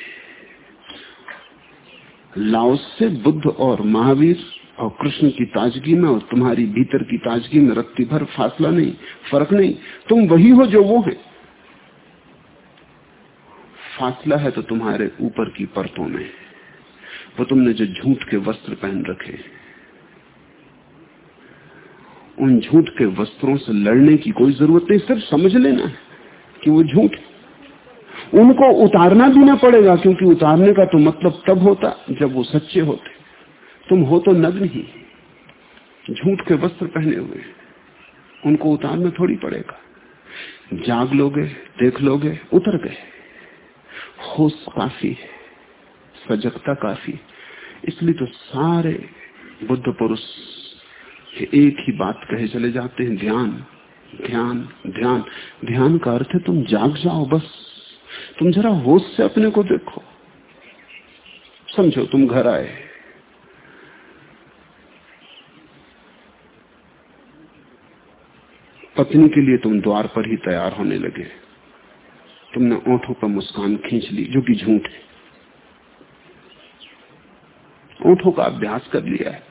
Speaker 1: लाओस से बुद्ध और महावीर और कृष्ण की ताजगी में और तुम्हारी भीतर की ताजगी में रत्ती भर फासला नहीं, फ़र्क नहीं। तुम वही हो जो वो है। फासला है तो तुम्हारे ऊपर की परतों में। वो तुमने जो झूठ के वस्त्र पहन रखे उन झूठ के वस्त्रों से लड़ने की कोई ज़रूरत नहीं, सिर्फ़ समझ लेना है कि वो झूठ उनको उतारना भी ना पड़ेगा, क्योंकि उतारने का तो मतलब तब होता जब वो सच्चे होते। तुम हो तो नग्न ही। झूठ के वस्त्र पहने हुए। उनको उतारना थोड़ी पड़ेगा। जाग लोगे, देख लोगे, उतर गए। होश काफ़ी है, सजगता काफ़ी। इसलिए तो सारे बुद्ध पुरुष एक ही बात कहे चले जाते हैं, ध्यान ध्यान ध्यान। ध्यान का अर्थ है तुम जाग जाओ बस। तुम जरा होश से अपने को देखो। समझो तुम घर आए। पत्नी के लिए तुम द्वार पर ही तैयार होने लगे। तुमने ओठों पर मुस्कान खींच ली, जो कि झूठ है। ओठों का अभ्यास कर लिया है।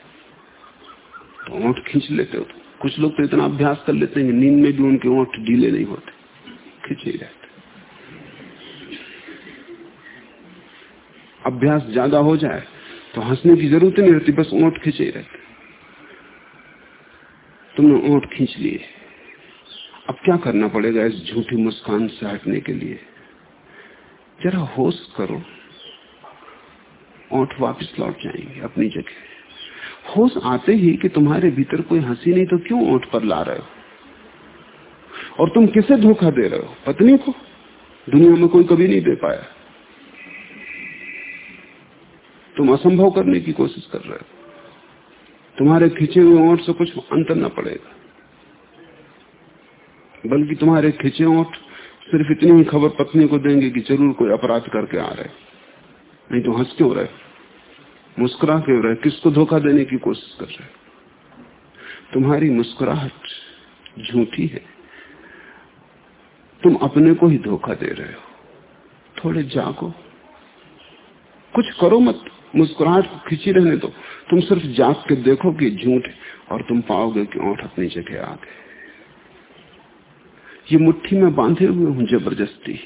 Speaker 1: तो ओठ खींच लेते हो कुछ लोग तो इतना अभ्यास कर लेते हैं नींद में भी उनके ओठ ढीले नहीं होते। खींचे रहते। अभ्यास ज़्यादा हो जाए तो हंसने की ज़रूरत नहीं रहती बस ओंठ खींचे रहते। तुमने ओंठ खींच लिए। अब क्या करना पड़ेगा इस झूठी मुस्कान से हटने के लिए? जरा होश करो। ओठ वापस लौट जाएँगे अपनी जगह। होश आते ही कि तुम्हारे भीतर कोई हँसी नहीं तो क्यों ओंठ पर ला रहे हो? और तुम किसे धोखा दे रहे हो? पत्नी को? दुनिया में कोई कभी नहीं दे पाया। तुम असंभव करने की कोशिश कर रहे हो। तुम्हारे खींचे हुए ओंठ से कुछ अंतर न पड़ेगा। बल्कि तुम्हारे खिंचे ओठ सिर्फ़ इतनी ही खबर पत्नी को देंगे कि ज़रूर कोई अपराध करके आ रहे। नहीं तो हंस क्यों रहे? मुस्कुरा क्यों रहे? किसको धोखा देने की कोशिश कर रहे? तुम्हारी मुस्कुराहट झूठी है। तुम अपने को ही धोखा दे रहे हो। थोड़े जागो। कुछ करो मत। मुस्कुराहट को खिंची रहने दो। तुम सिर्फ़ जाग के देखो कि झूठ और तुम पाओगे कि ओठ अपनी जगह आ गए। ये मुट्ठी में बांधे हुए हूँ, ज़बरदस्ती।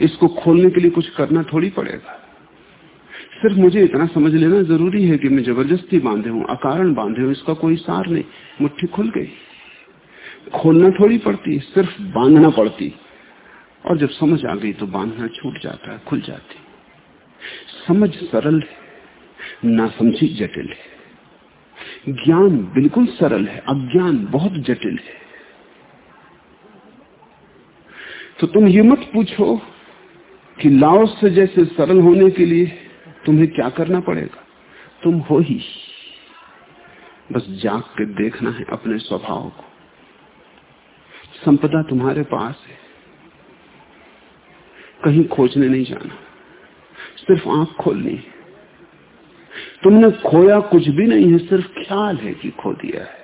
Speaker 1: इसको खोलने के लिए कुछ करना थोड़ी पड़ेगा। सिर्फ़ मुझे इतना समझ लेना ज़रूरी है कि मैं ज़बरदस्ती बांधे हूँ, अकारण बांधे हूँ, इसका कोई सार नहीं। मुट्ठी खुल गई। खोलना थोड़ी पड़ती, सिर्फ़ बांधना पड़ती। और जब समझ आ गई तो बांधना छूट जाता है खुल जाती। समझ सरल है, ना समझी जटिल है। ज्ञान बिल्कुल सरल है, अज्ञान बहुत जटिल है। तो तुम ये मत पूछो कि लाओ से जैसे सरल होने के लिए तुम्हें क्या करना पड़ेगा? तुम हो ही। बस जाग के देखना है अपने स्वभाव को। संपदा तुम्हारे पास है। कहीं खोजने नहीं जाना। सिर्फ़ आँख खोलनी तुमने खोया कुछ भी नहीं है, सिर्फ़ ख्याल है कि खो दिया है।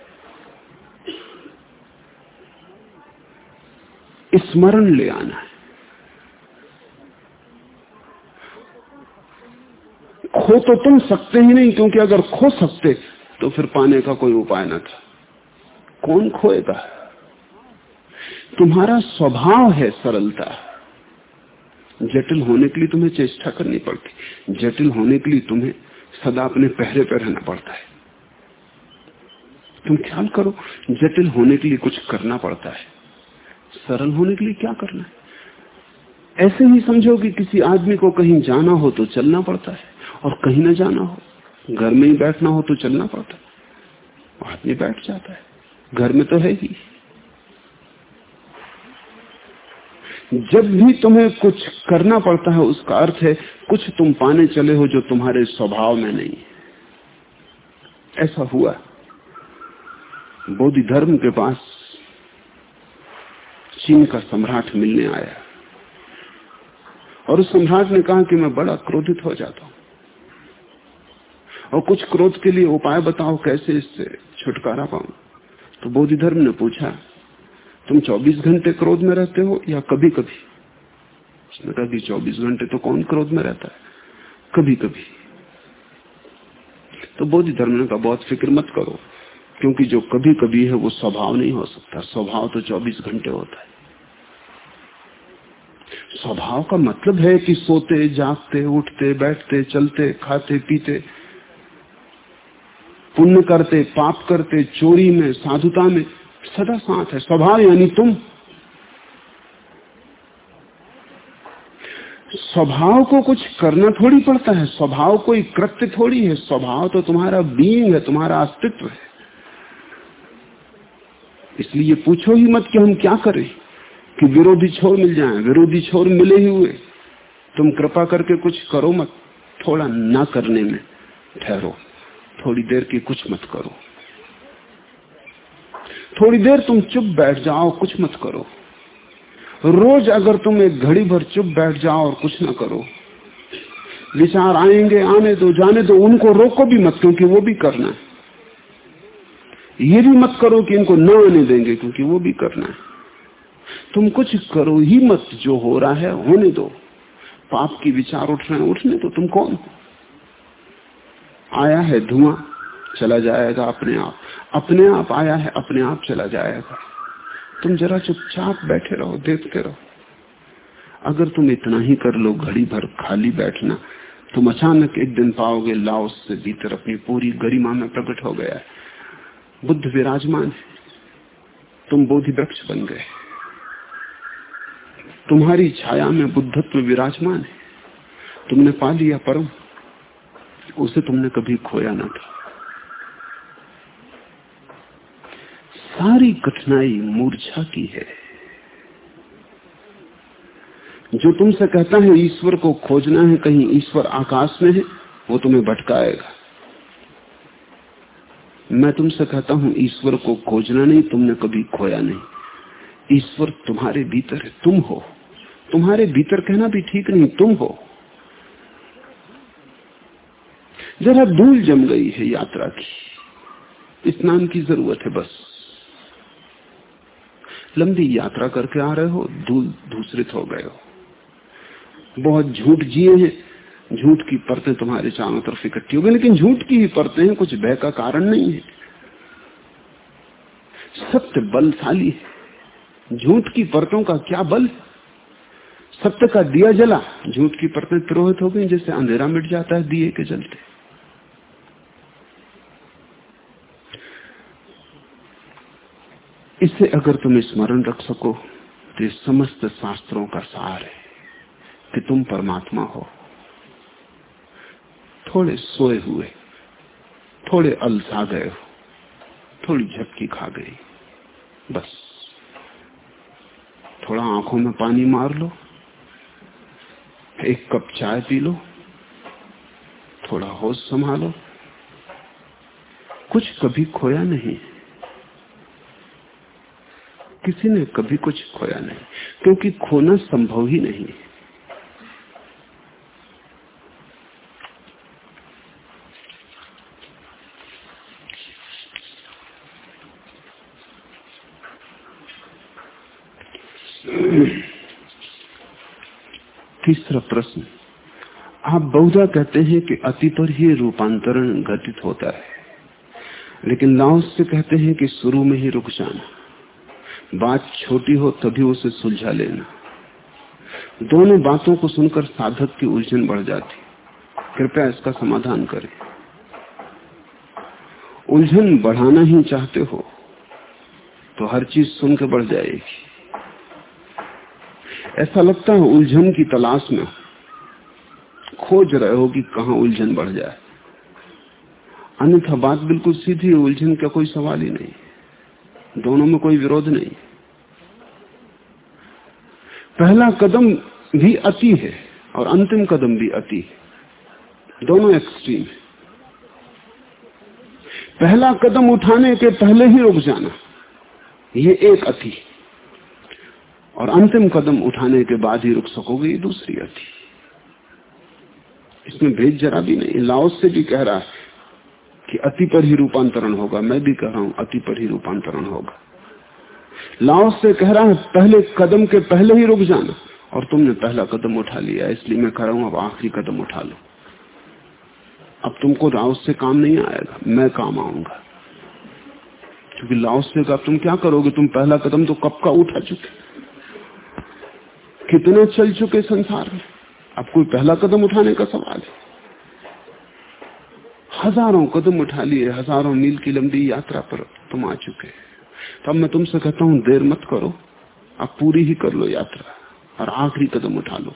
Speaker 1: स्मरण ले आना है। खो तो तुम सकते ही नहीं, क्योंकि अगर खो सकते तो फिर पाने का कोई उपाय ना था। कौन खोएगा? तुम्हारा स्वभाव है सरलता। जटिल होने के लिए तुम्हें चेष्टा करनी पड़ती। जटिल होने के लिए तुम्हें सदा अपने पहरे पर रहना पड़ता है। तुम ख्याल करो, जटिल होने के लिए कुछ करना पड़ता है। सरल होने के लिए क्या करना है? ऐसे ही समझो कि किसी आदमी को कहीं जाना हो तो चलना पड़ता है, और कहीं ना जाना हो, घर में ही बैठना हो तो चलना पड़ता है। आदमी बैठ जाता है, घर में तो है ही। जब भी तुम्हें कुछ करना पड़ता है, उसका अर्थ है, कुछ तुम पाने चले हो जो तुम्हारे स्वभाव में नहीं है। ऐसा हुआ। बोधि धर्म के पास चीन का सम्राट मिलने आया। और उस सम्राट ने कहा कि मैं बड़ा क्रोधित हो जाता हूँ। और कुछ क्रोध के लिए उपाय बताओ कैसे इससे छुटकारा पाऊँ? तो बोधि धर्म ने पूछा, तुम 24 घंटे क्रोध में रहते हो या कभी कभी उसने कहा कि 24 घंटे तो कौन क्रोध में रहता है? कभी कभी तो बोधि धर्म ने कहा, बहुत फ़िक्र मत करो, क्योंकि जो कभी कभी है वो स्वभाव नहीं हो सकता। स्वभाव तो 24 घंटे होता है। स्वभाव का मतलब है कि सोते, जागते, उठते, बैठते, चलते, खाते, पीते, पुण्य करते, पाप करते, चोरी में, साधुता में, सदा साथ है। स्वभाव यानी तुम। स्वभाव को कुछ करना थोड़ी पड़ता है। स्वभाव कोई कृत्य थोड़ी है। स्वभाव तो तुम्हारा बीइंग है, तुम्हारा अस्तित्व है। इसलिए पूछो ही मत कि हम क्या करें। कि विरोधी छोर मिल जाए, विरोधी छोर मिले ही हुए। तुम कृपा करके कुछ करो मत, थोड़ा ना करने में ठहरो, थोड़ी देर की कुछ मत करो। थोड़ी देर तुम चुप बैठ जाओ, कुछ मत करो। रोज अगर तुम एक घड़ी भर चुप बैठ जाओ और कुछ ना करो, विचार आएँगे, आने दो, जाने दो, उनको रोको भी मत, क्योंकि वो भी करना है। ये भी मत करो कि इनको न आने देंगे, क्योंकि वो भी करना है। तुम कुछ करो ही मत, जो हो रहा है होने दो। पाप की विचार उठ रहे हैं, उठने तो तुम कौन? आया है धुआँ, चला जाएगा अपने आप। अपने आप आया है, अपने आप चला जाएगा। तुम जरा चुपचाप बैठे रहो, देखते रहो। अगर तुम इतना ही कर लो, घड़ी भर खाली बैठना, तुम अचानक एक दिन पाओगे, लाओस से भीतर अपनी पूरी गरिमा में प्रकट हो गया बुद्ध विराजमान है। तुम बोधि वृक्ष बन गए। तुम्हारी छाया में बुद्धत्व विराजमान है। तुमने पा लिया परम। उसे तुमने कभी खोया ना था। सारी कठिनाई मूर्छा की है। जो तुमसे कहता है ईश्वर को खोजना है, कहीं ईश्वर आकाश में है, वो तुम्हें भटकाएगा। मैं तुमसे कहता हूँ, ईश्वर को खोजना नहीं, तुमने कभी खोया नहीं। ईश्वर तुम्हारे भीतर है, तुम हो। तुम्हारे भीतर कहना भी ठीक नहीं, तुम हो। जरा धूल जम गई है यात्रा की। स्नान की ज़रूरत है बस। लंबी यात्रा करके आ रहे हो, धूल दूसरित हो गए हो। बहुत झूठ जिए हैं, झूठ की परतें तुम्हारे चारों तरफ़ इकट्ठी हो गई, लेकिन झूठ की ही परतें हैं, कुछ भय का कारण नहीं है। सत्य बलशाली है। झूठ की परतों का क्या बल सत्य का दिया जला, झूठ की परतें पुरोहित हो गई जैसे अंधेरा मिट जाता है दिए के जलते। इसे अगर तुम स्मरण रख सको तो ये समस्त शास्त्रों का सार है कि तुम परमात्मा हो। थोड़े सोए हुए, थोड़े अलसा गए हो, थोड़ी झपकी खा गई। बस, थोड़ा आँखों में पानी मार लो एक कप चाय पी लो, थोड़ा होश संभालो। कुछ कभी खोया नहीं। किसी ने कभी कुछ खोया नहीं, क्योंकि खोना संभव ही नहीं। है तीसरा प्रश्न? आप बहुधा कहते हैं कि अति पर ही रूपांतरण घटित होता है। लेकिन लाओस से कहते हैं कि शुरू में ही रुक जाना। बात छोटी हो तभी उसे सुलझा लेना। दोनों बातों को सुनकर साधक की उलझन बढ़ जाती। कृपया इसका समाधान करें। उलझन बढ़ाना ही चाहते हो तो हर चीज़ सुनकर बढ़ जाएगी। ऐसा लगता है उलझन की तलाश में खोज रहे हो कि कहा उलझन बढ़ जाए। अन्यथा बात बिल्कुल सीधी उलझन का कोई सवाल ही नहीं दोनों में कोई विरोध नहीं पहला कदम भी अति है और अंतिम कदम भी अति है। दोनों एक्सट्रीम है। पहला कदम उठाने के पहले ही रुक जाना, ये एक अति है। और अंतिम कदम उठाने के बाद ही रुक सकोगे ये दूसरी अति। इसमें भेद जरा भी नहीं। लाओस से भी कह रहा है कि अति पर ही रूपांतरण होगा। मैं भी कह रहा हूँ, अति पर ही रूपांतरण होगा। लाओस से कह रहा है, पहले कदम के पहले ही रुक जाना। और तुमने पहला कदम उठा लिया, इसलिए मैं कह रहा हूँ, अब आखिरी कदम उठा लो। अब तुमको लाओस से काम नहीं आएगा, मैं काम आऊँगा। क्योंकि लाओस से अब तुम क्या करोगे? तुम पहला कदम तो कब का उठा चुके कितने चल चुके संसार में? अब कोई पहला कदम उठाने का सवाल है। हज़ारों कदम उठा लिए, हज़ारों मील की लंबी यात्रा पर तुम आ चुके तो अब मैं तुमसे कहता हूँ, देर मत करो। अब पूरी ही कर लो यात्रा और आखिरी कदम उठा लो।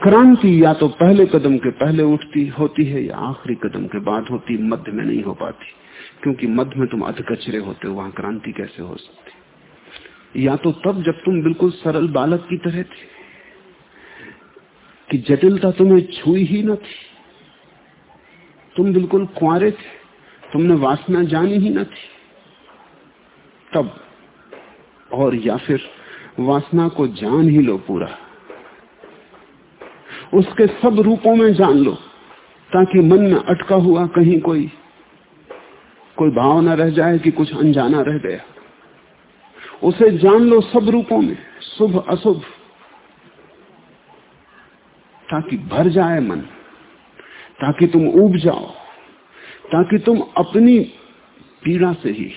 Speaker 1: क्रांति या तो पहले कदम के पहले उठती होती है या आखिरी कदम के बाद होती, मध्य में नहीं हो पाती। क्योंकि मध्य में तुम अधकचरे होते हो, वहाँ क्रांति कैसे हो सकती? या तो तब जब तुम बिल्कुल सरल बालक की तरह थे, कि जटिलता तुम्हें छुई ही न थी। तुम बिल्कुल कुआरे थे, तुमने वासना जानी ही न थी। तब, और या फिर वासना को जान ही लो पूरा। उसके सब रूपों में जान लो, ताकि मन में अटका हुआ कहीं कोई कोई भाव न रह जाए कि कुछ अनजाना रह गया। उसे जान लो सब रूपों में, शुभ, अशुभ, ताकि भर जाए मन, ताकि तुम उब जाओ, ताकि तुम अपनी पीड़ा से ही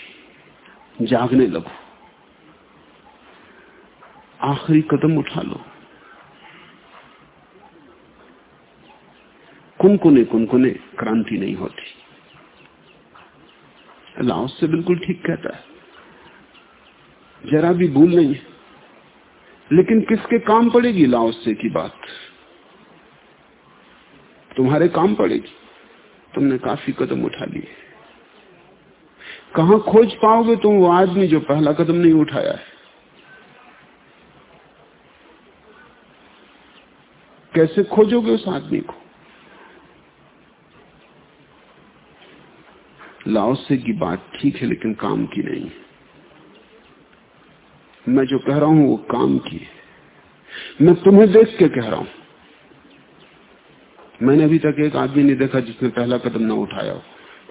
Speaker 1: जागने लगो। आखिरी कदम उठा लो। कुनकुने कुनकुने, क्रांति नहीं होती। लाओस से बिल्कुल ठीक कहता है। जरा भी भूल नहीं। है लेकिन किसके काम पड़ेगी लाओसे की बात? तुम्हारे काम पड़ेगी। तुमने काफ़ी कदम उठा लिए। कहा खोज पाओगे तुम वो आदमी जो पहला कदम नहीं उठाया है? कैसे खोजोगे उस आदमी को? लाओसे की बात ठीक है, लेकिन काम की नहीं है। मैं जो कह रहा हूँ वो काम की है। मैं तुम्हें देख के कह रहा हूँ। मैंने अभी तक एक आदमी नहीं देखा जिसने पहला कदम ना उठाया हो।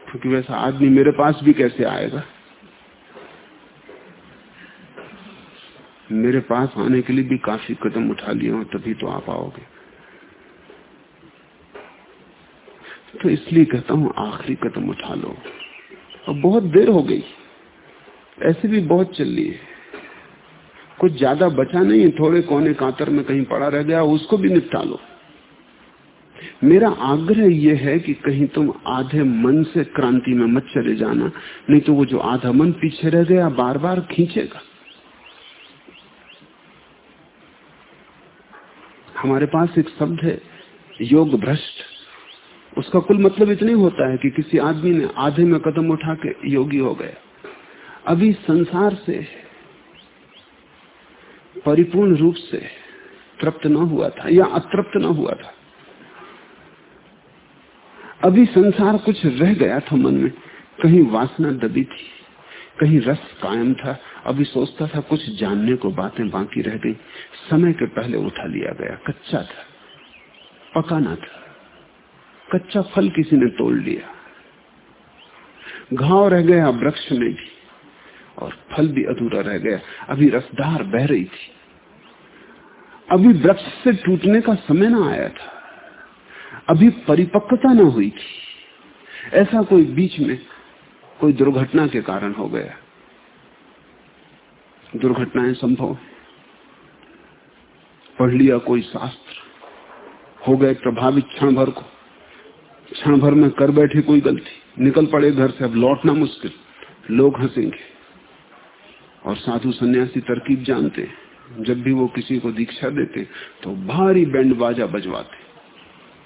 Speaker 1: क्योंकि वैसा आदमी मेरे पास भी कैसे आएगा? मेरे पास आने के लिए भी काफ़ी कदम उठा लिए हो, तभी तो आप आओगे। तो इसलिए कहता हूँ, आखिरी कदम उठा लो। और बहुत देर हो गई। ऐसे भी बहुत चल रही है। कुछ ज़्यादा बचा नहीं है, थोड़े कोने कातर में कहीं पड़ा रह गया, उसको भी निपटा लो। मेरा आग्रह यह है कि कहीं तुम आधे मन से क्रांति में मत चले जाना, नहीं तो वो जो आधा मन पीछे रह गया बार बार खींचेगा। हमारे पास एक शब्द है, योग भ्रष्ट। उसका कुल मतलब इतना ही होता है कि किसी आदमी ने आधे में कदम उठा के योगी हो गया। अभी संसार से परिपूर्ण रूप से तृप्त न हुआ था, या अतृप्त न हुआ था। अभी संसार कुछ रह गया था मन में, कहीं वासना दबी थी, कहीं रस कायम था, अभी सोचता था कुछ जानने को बातें बाकी रह गई, समय के पहले उठा लिया गया, कच्चा था पकाना था, कच्चा फल किसी ने तोड़ लिया। घाव रह गया वृक्ष में भी और फल भी अधूरा रह गया। अभी रसधार बह रही थी। अभी वृक्ष से टूटने का समय ना आया था। अभी परिपक्वता ना हुई थी। ऐसा कोई बीच में कोई दुर्घटना के कारण हो गया। दुर्घटनाएँ संभव पढ़ लिया कोई शास्त्र। हो गए प्रभावित क्षण भर को। क्षण भर में कर बैठे कोई गलती। निकल पड़े घर से। अब लौटना मुश्किल। लोग हंसेंगे। और साधु सन्यासी तरकीब जानते हैं। जब भी वो किसी को दीक्षा देते तो भारी बैंड बाजा बजवाते,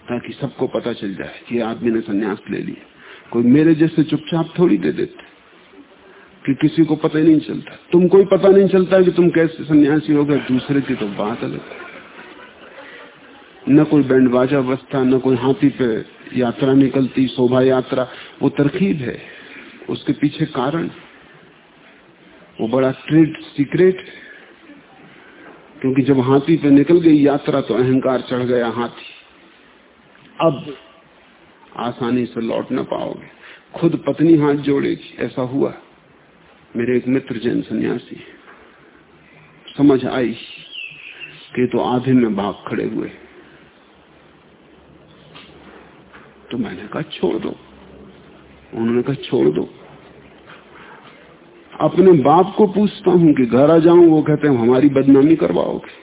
Speaker 1: ताकि सबको पता चल जाए कि आदमी ने सन्यास ले लिया कोई मेरे जैसे चुपचाप थोड़ी दे देते, कि किसी को पता ही नहीं चलता। तुमको ही पता नहीं चलता कि तुम कैसे सन्यासी हो गए, दूसरे की तो बात अलग न कोई बैंड बाजा बजता, न कोई हाथी पे यात्रा निकलती, शोभा यात्रा, वो तरकीब है। उसके पीछे कारण वो बड़ा ट्रेड सीक्रेट क्योंकि जब हाथी पे निकल गई यात्रा तो अहंकार चढ़ गया हाथी। अब आसानी से लौट ना पाओगे। खुद पत्नी हाथ जोड़ेगी, ऐसा हुआ। मेरे एक मित्र जैन सन्यासी समझ आई कि तो आधे में भाग खड़े हुए। तो मैंने कहा, छोड़ दो। उन्होंने कहा, छोड़ दो। अपने बाप को पूछता हूँ कि घर आ जाऊँ, वो कहते हैं, हमारी बदनामी करवाओगे।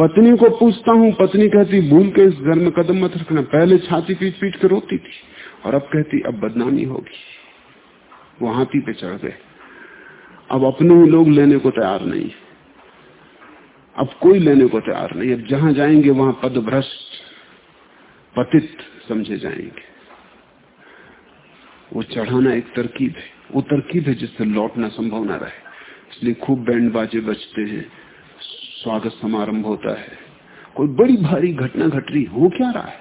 Speaker 1: पत्नी को पूछता हूँ, पत्नी कहती, भूल के इस घर में कदम मत रखना, पहले छाती पीट पीट कर रोती थी, और अब कहती, अब बदनामी होगी। वो हाथी पे चढ़ गए। अब अपने ही लोग लेने को तैयार नहीं। अब कोई लेने को तैयार नहीं। अब जहाँ जाएँगे, वहाँ पद भ्रष्ट पतित समझे जाएँगे। वो चढ़ाना एक तरकीब है। वो तरकीब है जिससे लौटना संभव ना रहे। इसलिए खूब बैंड बाजे बजते हैं। स्वागत समारंभ होता है। कोई बड़ी भारी घटना घट रही हो क्या रहा है?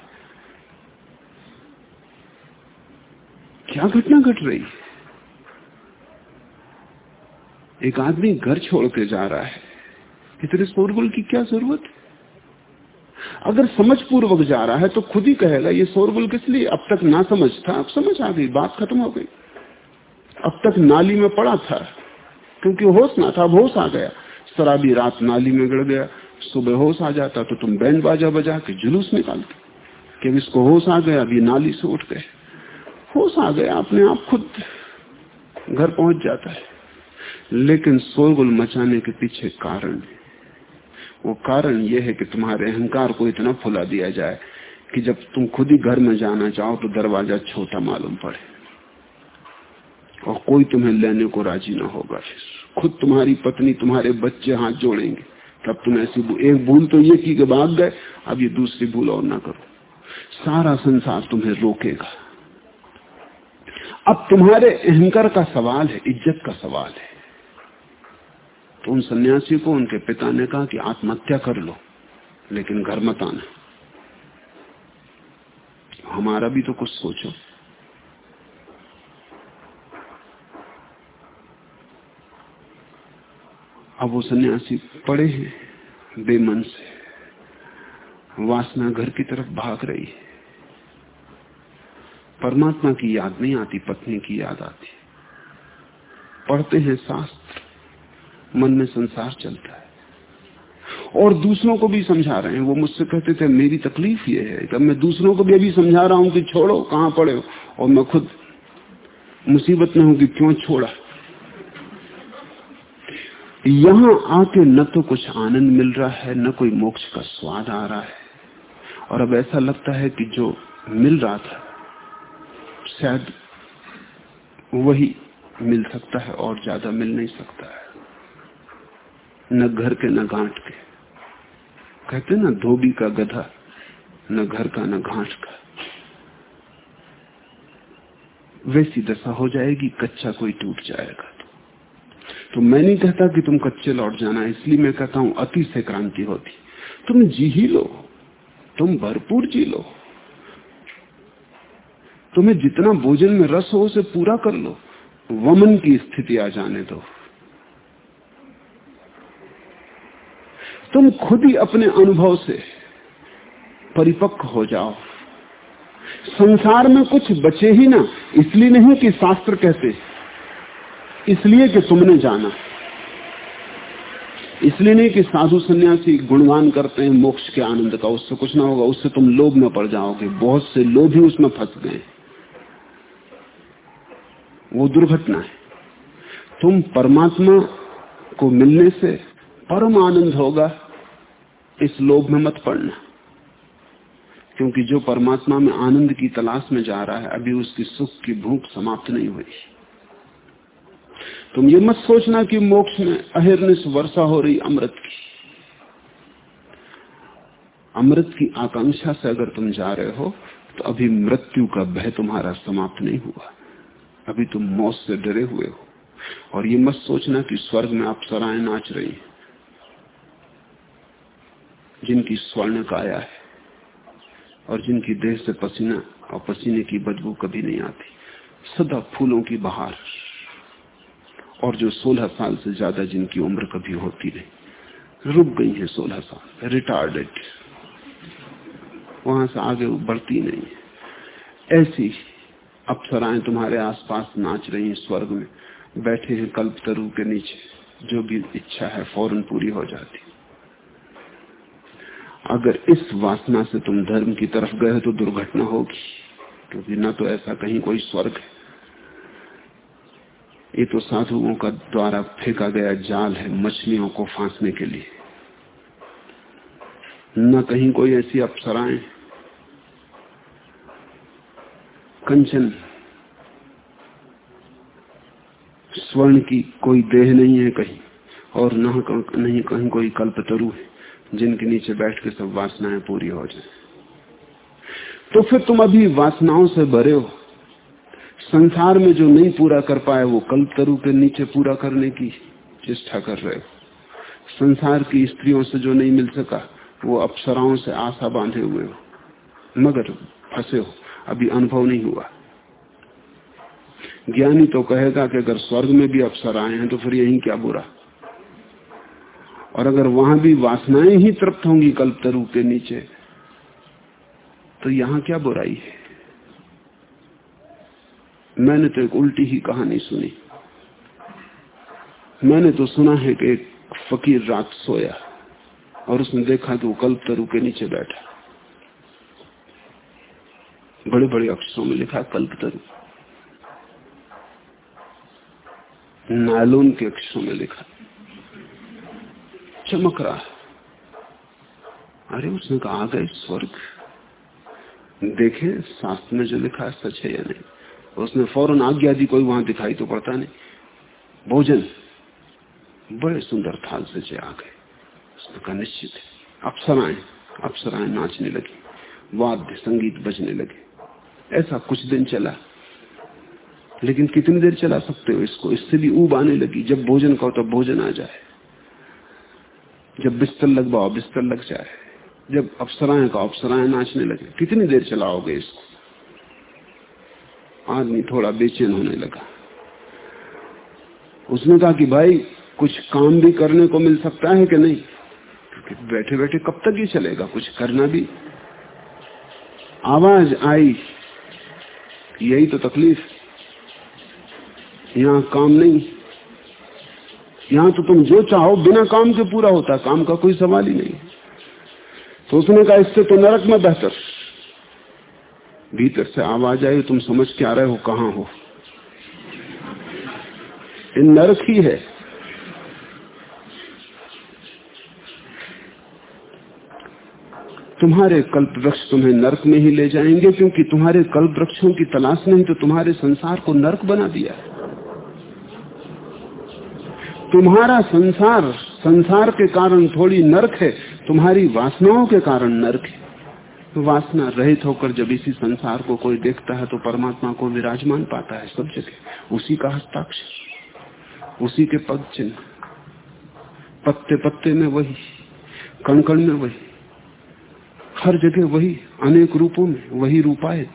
Speaker 1: क्या घटना घट रही है? एक आदमी घर छोड़ के जा रहा है। इतने शोरगुल की क्या ज़रूरत? है अगर समझ पूर्वक जा रहा है तो खुद ही कहेगा, ये शोरगुल किस लिए? अब तक ना समझ था, अब समझ आ गई, बात खत्म हो गई। अब तक नाली में पड़ा था, क्योंकि होश ना था होश आ गया। शराबी रात नाली में गड़ गया, सुबह होश आ जाता तो तुम बैंड बाजा बजा के जुलूस निकालते कि इसको होश आ गया अभी नाली से उठ गए। होश आ गया, अपने आप खुद घर पहुँच जाता है। लेकिन शोरगुल मचाने के पीछे कारण है। वो कारण यह है कि तुम्हारे अहंकार को इतना फुला दिया जाए कि जब तुम खुद ही घर में जाना चाहो तो दरवाज़ा छोटा मालूम पड़े। और कोई तुम्हें लेने को राज़ी ना होगा। खुद तुम्हारी पत्नी, तुम्हारे बच्चे हाथ जोड़ेंगे। तब तुम ऐसी एक भूल तो ये कि भाग गए, अब ये दूसरी भूल और ना करो। सारा संसार तुम्हें रोकेगा। अब तुम्हारे अहंकार का सवाल है, इज़्ज़त का सवाल है। तो उन सन्यासी को उनके पिता ने कहा कि आत्महत्या कर लो, लेकिन घर मत आना। हमारा भी तो कुछ सोचो। अब वो सन्यासी पड़े हैं, बेमन से। वासना घर की तरफ़ भाग रही है। परमात्मा की याद नहीं आती, पत्नी की याद आती। पढ़ते हैं शास्त्र। मन में संसार चलता है। और दूसरों को भी समझा रहे हैं। वो मुझसे कहते थे, मेरी तकलीफ़ ये है कि मैं दूसरों को भी अभी समझा रहा हूँ कि छोड़ो, कहाँ पड़े हो? और मैं खुद मुसीबत में हूँ कि क्यों छोड़ा? यहाँ आके न तो कुछ आनंद मिल रहा है, न कोई मोक्ष का स्वाद आ रहा है। और अब ऐसा लगता है कि जो मिल रहा था, शायद वही मिल सकता है और ज़्यादा मिल नहीं सकता है। न घर के न घाट के। कहते ना धोबी का गधा न घर का न घाट का। वैसी दशा हो जाएगी कच्चा कोई टूट जाएगा तो, तो मैं नहीं कहता कि तुम कच्चे लौट जाना इसलिए मैं कहता हूँ अति से क्रांति होती। तुम जी ही लो तुम भरपूर जी लो। तुम्हें जितना भोजन में रस हो उसे पूरा कर लो। वमन की स्थिति आ जाने दो। तुम खुद ही अपने अनुभव से परिपक्व हो जाओ। संसार में कुछ बचे ही ना, इसलिए नहीं कि शास्त्र कहते, इसलिए कि तुमने जाना। इसलिए नहीं कि साधु सन्यासी गुणगान करते हैं, मोक्ष के आनंद का, उससे कुछ ना होगा, उससे तुम लोभ में पड़ जाओगे, बहुत से लोग ही उसमें फंस गए। वो दुर्घटना है। तुम परमात्मा को मिलने से परम आनंद होगा, इस लोभ में मत पड़ना। क्योंकि जो परमात्मा में आनंद की तलाश में जा रहा है, अभी उसकी सुख की भूख समाप्त नहीं हुई। तुम ये मत सोचना कि मोक्ष में अहिर्निश वर्षा हो रही अमृत की। अमृत की आकांक्षा से अगर तुम जा रहे हो तो अभी मृत्यु का भय तुम्हारा समाप्त नहीं हुआ। अभी तुम मौत से डरे हुए हो। और ये मत सोचना कि स्वर्ग में आप सराय नाच रही हैं। जिनकी स्वर्ण काया है और जिनकी देह से पसीना और पसीने की बदबू कभी नहीं आती। सदा फूलों की बहार और जो सोलह साल से ज़्यादा जिनकी उम्र कभी होती नहीं रुक गई है सोलह साल रिटार्डेड वहाँ से आगे बढ़ती नहीं है। ऐसी अप्सराएँ तुम्हारे आसपास नाच रही स्वर्ग में, बैठे हैं कल्प तरु के नीचे, जो भी इच्छा है फ़ौरन पूरी हो जाती। अगर इस वासना से तुम धर्म की तरफ़ गए तो दुर्घटना होगी, क्योंकि न तो ऐसा कहीं कोई स्वर्ग है। ये तो साधुओं का द्वारा फेंका गया जाल है मछलियों को फांसने के लिए। न कहीं कोई ऐसी अप्सराएँ। कंचन, स्वर्ण की कोई देह नहीं है कहीं, और न नहीं कहीं कोई कल्प तरु है। जिनके नीचे बैठ के सब वासनाएँ पूरी हो जाए। तो फिर तुम अभी वासनाओं से भरे हो। संसार में जो नहीं पूरा कर पाए, वो कल्प तरु के नीचे पूरा करने की चेष्टा कर रहे हो। संसार की स्त्रियों से जो नहीं मिल सका, वो अप्सराओं से आशा बांधे हुए हो। मगर फंसे हो। अभी अनुभव नहीं हुआ। ज्ञानी तो कहेगा कि अगर स्वर्ग में भी अवसर आए हैं तो फिर यही क्या बुरा? और अगर वहाँ भी वासनाएँ ही तृप्त होंगी कल्प तरु के नीचे तो यहाँ क्या बुराई है? मैंने तो एक उल्टी ही कहानी सुनी। मैंने तो सुना है कि एक फकीर रात सोया और उसने देखा कि वो कल्प तरु के नीचे बैठा। बड़े बड़े अक्षरों में लिखा कल्प तरु नायलोन के अक्षरों में लिखा। चमक रहा अरे उसने कहा, आ गए स्वर्ग। देखे शास्त्र में जो लिखा है, सच है या नहीं? उसने फ़ौरन आज्ञा दी, कोई वहाँ दिखाई तो पड़ता नहीं। भोजन। बड़े सुंदर थाल से आ गए। उसने कहा, निश्चित है। अप्सराएँ अप्सराएँ नाचने लगी। वाद्य संगीत बजने लगे। ऐसा कुछ दिन चला। लेकिन कितनी देर चला सकते हो इसको? इससे भी ऊब आने लगी। जब भोजन कहो तब भोजन आ जाए। जब बिस्तर लगवाओ बिस्तर लग जाए। जब अप्सराएँ का अप्सराएँ नाचने लगे, कितनी देर चलाओगे इसको? आदमी थोड़ा बेचैन होने लगा। उसने कहा कि भाई, कुछ काम भी करने को मिल सकता है कि नहीं? क्योंकि बैठे बैठे कब तक ये चलेगा? कुछ करना भी। आवाज़ आई, यही तो तकलीफ़। यहाँ काम नहीं। यहाँ तो तुम जो चाहो, बिना काम के पूरा होता, काम का कोई सवाल ही नहीं। तो उसने कहा, इससे तो नरक में बेहतर। भीतर से आवाज़ आई, तुम समझ के आ रहे हो कहाँ हो। नरक ही है। तुम्हारे कल्प वृक्ष तुम्हें नरक में ही ले जाएँगे, क्योंकि तुम्हारे कल्प वृक्षों की तलाश नहीं तो तुम्हारे संसार को नरक बना दिया तुम्हारा संसार संसार के कारण थोड़ी नरक है, तुम्हारी वासनाओं के कारण नरक है। तो वासना रहित होकर जब इसी संसार को कोई देखता है तो परमात्मा को विराजमान पाता है सब जगह। उसी का हस्ताक्षर, उसी के पद चिन्ह। पत्ते पत्ते में वही कण कण में वही, हर जगह वही, अनेक रूपों में वही रूपायत,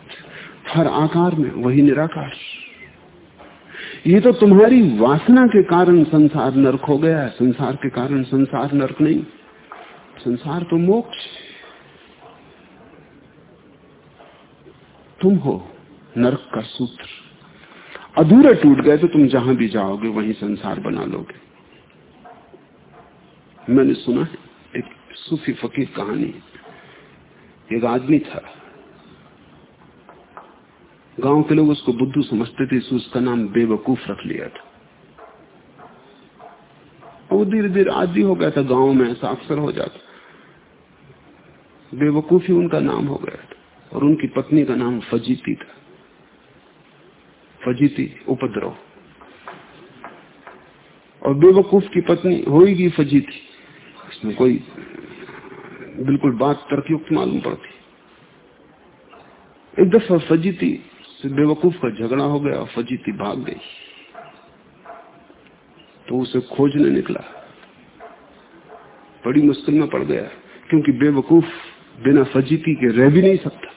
Speaker 1: हर आकार में वही निराकार। ये तो तुम्हारी वासना के कारण संसार नरक हो गया है। संसार के कारण संसार नरक नहीं। संसार तो मोक्ष तुम हो नरक का सूत्र। अधूरा टूट गए तो तुम जहाँ भी जाओगे, वहीं संसार बना लोगे। मैंने सुना है, एक सूफी फकीर कहानी एक आदमी था गाँव के लोग उसको बुद्धू समझते थे उसका नाम बेवकूफ़ रख लिया था। वो धीरे धीरे आदि हो गया था, गाँव में ऐसा अक्सर हो जाता बेवकूफ़ ही उनका नाम हो गया था और उनकी पत्नी का नाम फजीती था। फजीती उपद्रव। और बेवकूफ़ की पत्नी होगी फजीती। इसमें कोई बिल्कुल बात तर्कयुक्त मालूम पड़ती। एक दफ़ा फजीती से बेवकूफ़ का झगड़ा हो गया फजीती भाग गई। तो उसे खोजने निकला। बड़ी मुश्किल में पड़ गया, क्योंकि बेवकूफ़ बिना फजीती के रह भी नहीं सकता।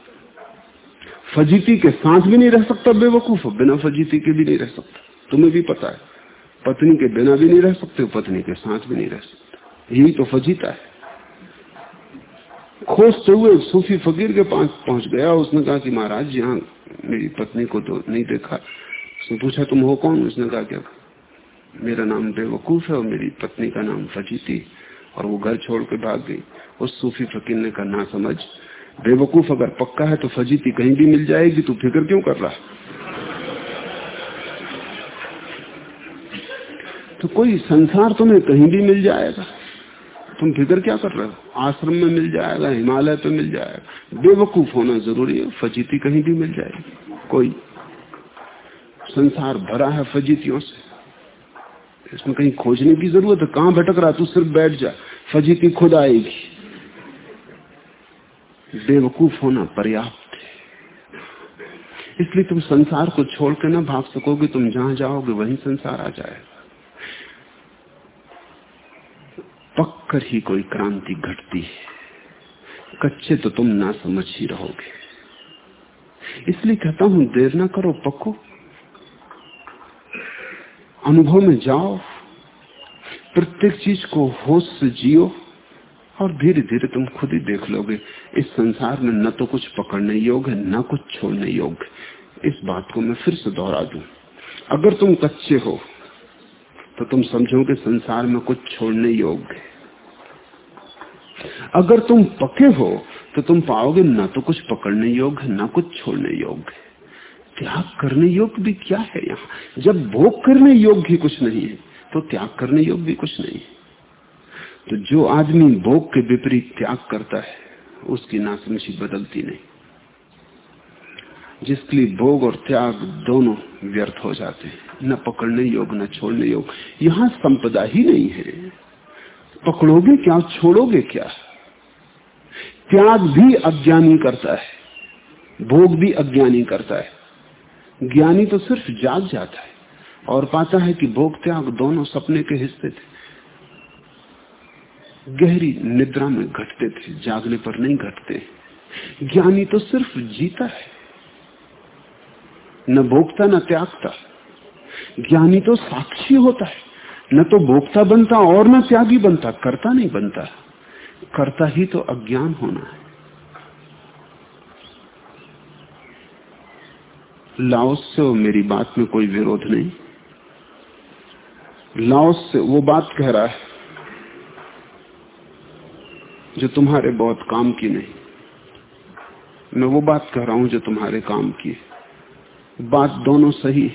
Speaker 1: फजीती के साथ भी नहीं रह सकता बेवकूफ़ बिना फजीती के भी नहीं रह सकता। तुम्हें भी पता है, पत्नी के बिना भी नहीं रह सकते, पत्नी के साथ भी नहीं रह सकते। यही तो फजीता है। खोजते हुए सूफी फकीर के पास पहुँच गया। उसने कहा कि महाराज यहाँ मेरी पत्नी को तो नहीं देखा। उसने पूछा, तुम हो कौन? उसने कहा क्या मेरा नाम बेवकूफ़ है और मेरी पत्नी का नाम फजीती और वो घर छोड़ के भाग गई। उस सूफी फकीर ने कहा, ना समझ। बेवकूफ़ अगर पक्का है तो फजीती कहीं भी मिल जाएगी। तू फ़िक्र क्यों कर रहा? तो कोई संसार तुम्हें कहीं भी मिल जाएगा। तुम फ़िक्र क्या कर रहे हो? आश्रम में मिल जाएगा, हिमालय पे मिल जाएगा। बेवकूफ़ होना ज़रूरी है, फजीती कहीं भी मिल जाएगी। कोई संसार भरा है फजीतियों से। इसमें कहीं खोजने की ज़रूरत है। कहाँ भटक रहा तू सिर्फ़ बैठ जा, फजीती खुद आएगी। बेवकूफ़ होना पर्याप्त है। इसलिए तुम संसार को छोड़ के ना भाग सकोगे, तुम जहाँ जाओगे, वहीं संसार आ जाएगा। पक्कर ही कोई क्रांति घटती है। कच्चे तो तुम ना समझ ही रहोगे। इसलिए कहता हूँ, देर ना करो पक्को अनुभव में जाओ, प्रत्येक चीज़ को होश से जियो, और धीरे धीरे तुम खुद ही देख लोगे, इस संसार में न तो कुछ पकड़ने योग्य है न कुछ छोड़ने योग्य। इस बात को मैं फिर से दोहरा दू। अगर तुम कच्चे हो तो तुम समझोगे संसार में कुछ छोड़ने योग्य है। अगर तुम पके हो तो तुम पाओगे ना तो कुछ पकड़ने योग्य ना कुछ छोड़ने योग्य त्याग करने योग्य भी क्या है यहाँ? जब भोग करने योग्य ही कुछ नहीं है तो त्याग करने योग्य भी कुछ नहीं है। तो जो आदमी भोग के विपरीत त्याग करता है, उसकी नासमशी बदलती नहीं। जिसके लिए भोग और त्याग दोनों व्यर्थ हो जाते हैं। न पकड़ने योग न छोड़ने योग यहाँ संपदा ही नहीं है। पकड़ोगे क्या, छोड़ोगे क्या? त्याग भी अज्ञानी करता है, भोग भी अज्ञानी करता है। ज्ञानी तो सिर्फ़ जाग जाता है और पाता है कि भोग, त्याग दोनों सपने के हिस्से थे। गहरी निद्रा में घटते थे, जागने पर नहीं घटते। ज्ञानी तो सिर्फ़ जीता है। न भोगता न त्यागता। ज्ञानी तो साक्षी होता है। न तो भोगता बनता और न त्यागी बनता, करता नहीं बनता। करता ही तो अज्ञान होना है। लाओस से और मेरी बात में कोई विरोध नहीं। लाओस से वो बात कह रहा है जो तुम्हारे बहुत काम की नहीं। मैं वो बात कह रहा हूँ जो तुम्हारे काम की बात दोनों सही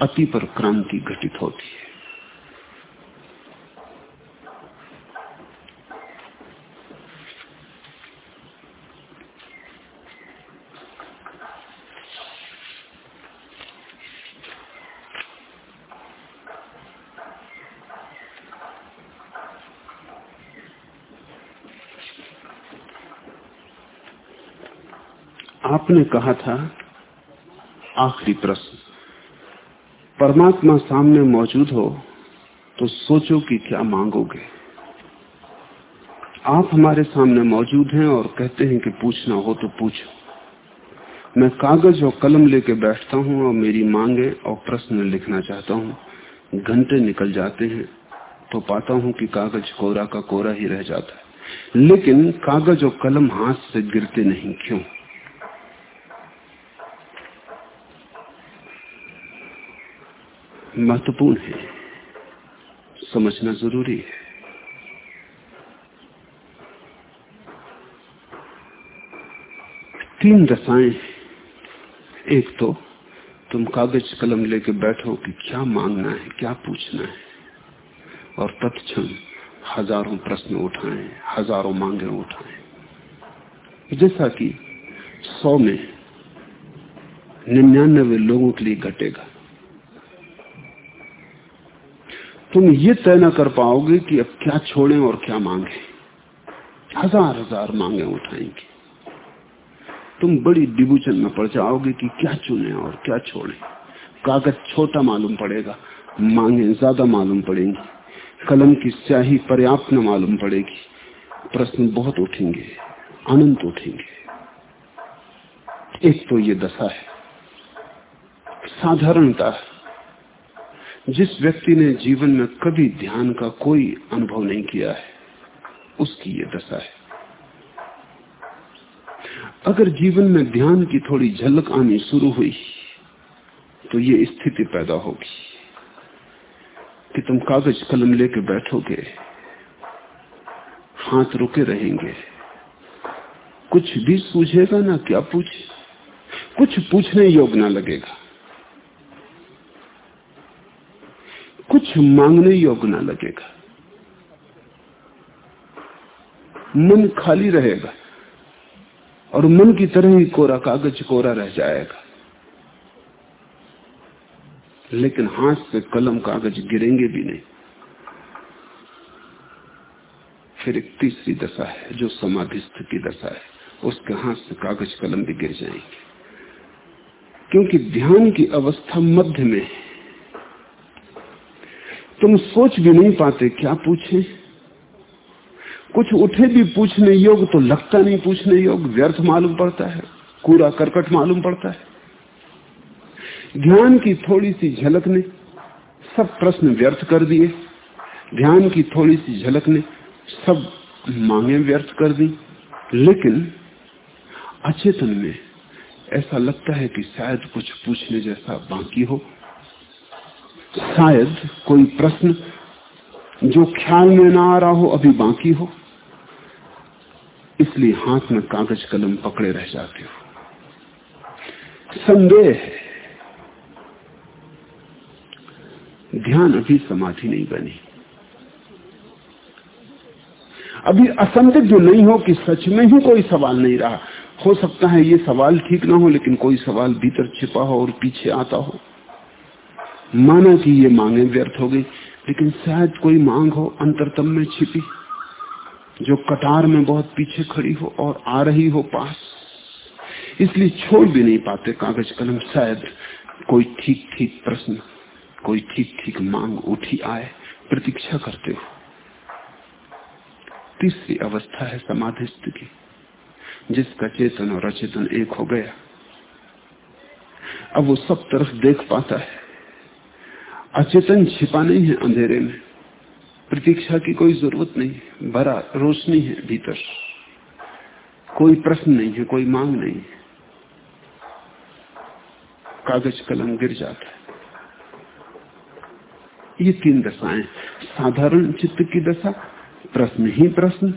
Speaker 1: अति पर क्रांति घटित होती है। आपने कहा था, आखिरी प्रश्न, परमात्मा सामने मौजूद हो तो सोचो कि क्या मांगोगे। आप हमारे सामने मौजूद हैं और कहते हैं कि पूछना हो तो पूछो। मैं कागज़ और कलम लेके बैठता हूँ और मेरी मांगे और प्रश्न लिखना चाहता हूँ। घंटे निकल जाते हैं तो पाता हूँ कि कागज़ कोरा का कोरा ही रह जाता है। लेकिन कागज़ और कलम हाथ से गिरते नहीं, क्यों? महत्वपूर्ण है। समझना ज़रूरी है। तीन दशाएँ एक तो तुम कागज़ कलम लेके बैठो कि क्या मांगना है, क्या पूछना है। और तत्क्षण हज़ारों प्रश्न उठाएँ, हज़ारों मांगे उठाएँ। जैसा कि सौ में निन्यानवे लोगों के लिए घटेगा। तुम ये तय न कर पाओगे कि अब क्या छोड़ें और क्या मांगे। हज़ार हज़ार मांगे उठाएँगे। तुम बड़ी डिबूचन में पड़ जाओगे कि क्या चुने और क्या छोड़े। कागज़ छोटा मालूम पड़ेगा, मांगे ज़्यादा मालूम पड़ेंगी। कलम की स्याही पर्याप्त न मालूम पड़ेगी। प्रश्न बहुत उठेंगे अनंत उठेंगे। एक तो ये दशा है, साधारणता है। जिस व्यक्ति ने जीवन में कभी ध्यान का कोई अनुभव नहीं किया है, उसकी ये दशा है। अगर जीवन में ध्यान की थोड़ी झलक आनी शुरू हुई तो ये स्थिति पैदा होगी कि तुम कागज़ कलम लेके बैठोगे, हाथ रुके रहेंगे। कुछ भी सूझेगा ना क्या पूछे? कुछ पूछने योग ना लगेगा। कुछ मांगने योग ना लगेगा। मन खाली रहेगा और मन की तरह ही कोरा कागज़ कोरा रह जाएगा। लेकिन हाथ से कलम कागज़ गिरेंगे भी नहीं। फिर एक तीसरी दशा है, जो समाधिस्थ की दशा है, उसके हाथ से कागज़ कलम भी गिर जाएँगे। क्योंकि ध्यान की अवस्था मध्य में है। तुम सोच भी नहीं पाते, क्या पूछे? कुछ उठे भी पूछने योग तो लगता नहीं पूछने योग, व्यर्थ मालूम पड़ता है, कूड़ा करकट मालूम पड़ता है। ध्यान की थोड़ी सी झलक ने सब प्रश्न व्यर्थ कर दिए। ध्यान की थोड़ी सी झलक ने सब मांगे व्यर्थ कर दी। लेकिन अचेतन में ऐसा लगता है कि शायद कुछ पूछने जैसा बाकी हो। शायद कोई प्रश्न जो ख्याल में ना आ रहा हो, अभी बाकी हो। इसलिए हाथ में कागज़ कलम पकड़े रह जाते हो। संदेह ध्यान अभी समाधि नहीं बनी। अभी असंदिग्ध नहीं हो कि सच में ही कोई सवाल नहीं रहा। हो सकता है ये सवाल ठीक ना हो, लेकिन कोई सवाल भीतर छिपा हो और पीछे आता हो। माना कि ये मांगे व्यर्थ हो गई, लेकिन शायद कोई मांग हो अंतरतम में छिपी, जो कतार में बहुत पीछे खड़ी हो और आ रही हो पास। इसलिए छोड़ भी नहीं पाते कागज़ कलम, शायद कोई ठीक ठीक प्रश्न, कोई ठीक ठीक मांग उठी आए, प्रतीक्षा करते हो। तीसरी अवस्था है समाधिस्थ की जिसका चेतन और अचेतन एक हो गया। अब वो सब तरफ़ देख पाता है। अचेतन छिपा नहीं है अंधेरे में। प्रतीक्षा की कोई ज़रूरत नहीं, भरा, रोशनी है भीतर। कोई प्रश्न नहीं है, कोई मांग नहीं है। कागज़ कलम गिर जाता है। ये तीन दशाएँ साधारण चित्त की दशा, प्रश्न ही प्रश्न।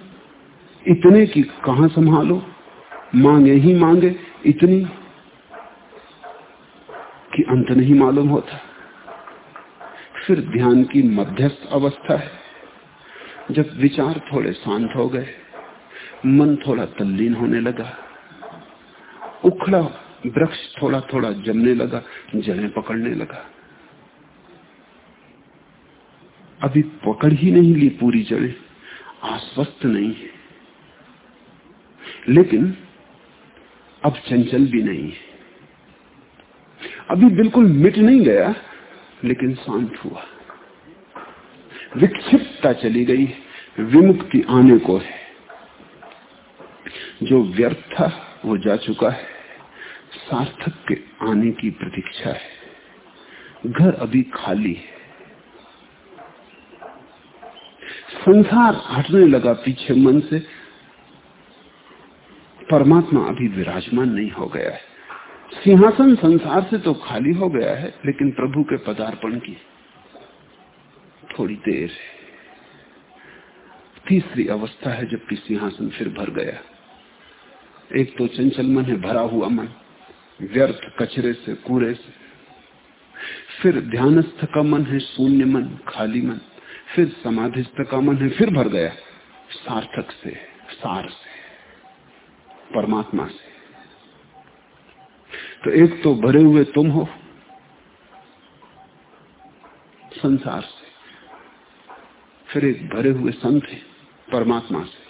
Speaker 1: इतने की कहा संभालो? मांगे ही मांगे, इतनी कि अंत नहीं मालूम होता। फिर ध्यान की मध्यस्थ अवस्था है। जब विचार थोड़े शांत हो गए, मन थोड़ा तल्लीन होने लगा, उखड़ा वृक्ष थोड़ा थोड़ा जमने लगा जड़ें पकड़ने लगा। अभी पकड़ ही नहीं ली पूरी जड़ें आश्वस्त नहीं है। लेकिन अब चंचल भी नहीं है। अभी बिल्कुल मिट नहीं गया लेकिन शांत हुआ। विक्षिप्तता चली गई। विमुक्ति आने को है। जो व्यर्थ था, वो जा चुका है। सार्थक के आने की प्रतीक्षा है। घर अभी खाली है। संसार हटने लगा पीछे मन से। परमात्मा अभी विराजमान नहीं हो गया है। सिंहासन संसार से तो खाली हो गया है, लेकिन प्रभु के पदार्पण की थोड़ी देर है। तीसरी अवस्था है जबकि सिंहासन फिर भर गया। एक तो चंचल मन है, भरा हुआ मन, व्यर्थ कचरे से, कूड़े से। फिर ध्यानस्थ का मन है, शून्य मन, खाली मन। फिर समाधिस्थ का मन है, फिर भर गया। सार्थक से, सार से, परमात्मा से। तो एक तो भरे हुए तुम हो संसार से, फिर एक भरे हुए संत है, परमात्मा से।